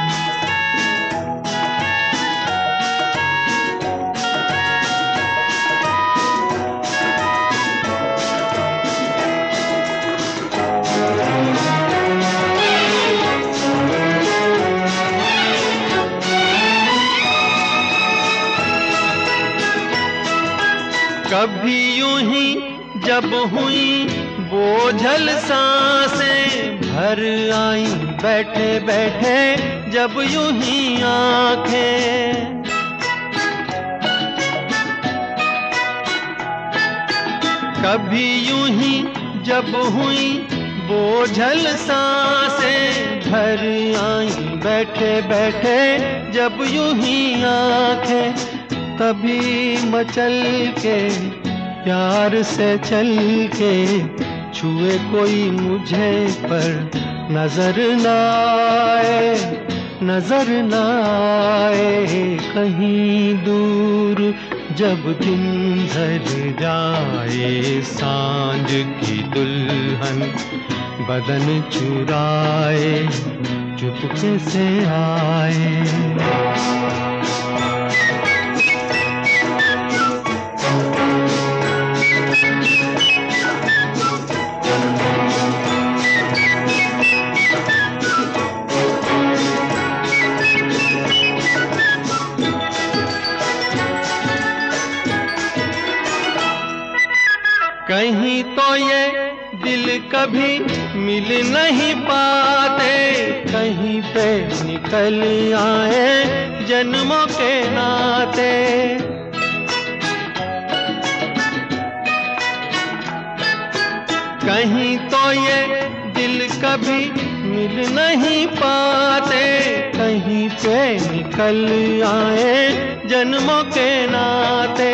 कभी यूँ ही जब हुई बोझल साँसें भर आई बैठे बैठे जब यूँ ही आँखें। कभी यूँ ही जब हुई बोझल साँसें भर आई बैठे बैठे जब यूँ ही आँखें। तभी मचल के प्यार से चल के छुए कोई मुझे पर नज़र ना आए, नज़र न आए। कहीं दूर जब दिन ढल जाए साँझ की दुल्हन बदन चुराए, चुपके से आए। कहीं तो ये दिल कभी मिल नहीं पाते। कहीं पे निकल आए जन्मों के नाते। कहीं तो ये दिल कभी मिल नहीं पाते। कहीं पे निकल आए जन्मों के नाते।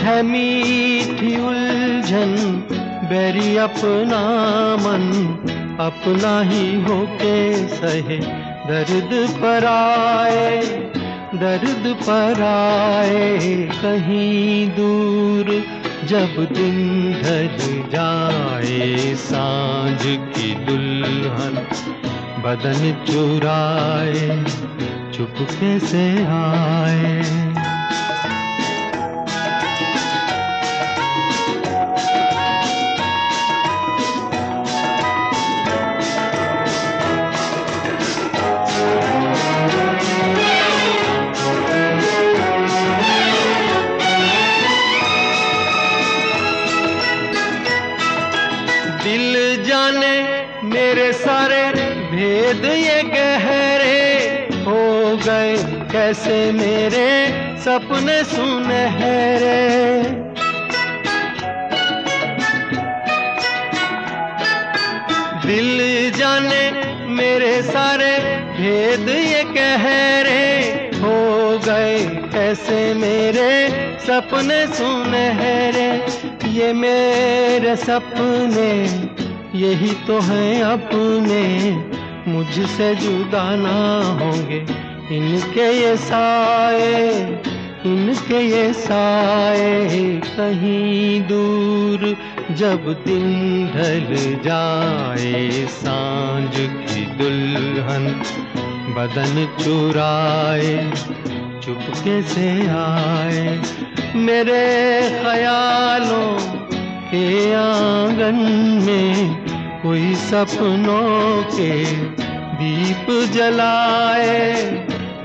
है मीठी उलझन बेरी अपना मन अपना ही होके सहे। दर्द पर आए, दर्द पर आए कहीं दूर, जब दिन ढल जाए साँझ की दुल्हन बदन चुराए, चुपके से आए। कैसे मेरे सपने सुनहरे दिल जाने मेरे सारे भेद ये गहरे हो गए कैसे मेरे सपने सुनहरे ये मेरे सपने, यही तो हैं अपने। मुझसे जुदा ना होंगे। इनके ये साए, इनके ये साए कहीं दूर, जब दिन ढल जाए साँझ की दुल्हन बदन चुराए, चुपके से आए। मेरे ख्यालों के आँगन में कोई सपनों के दीप जलाए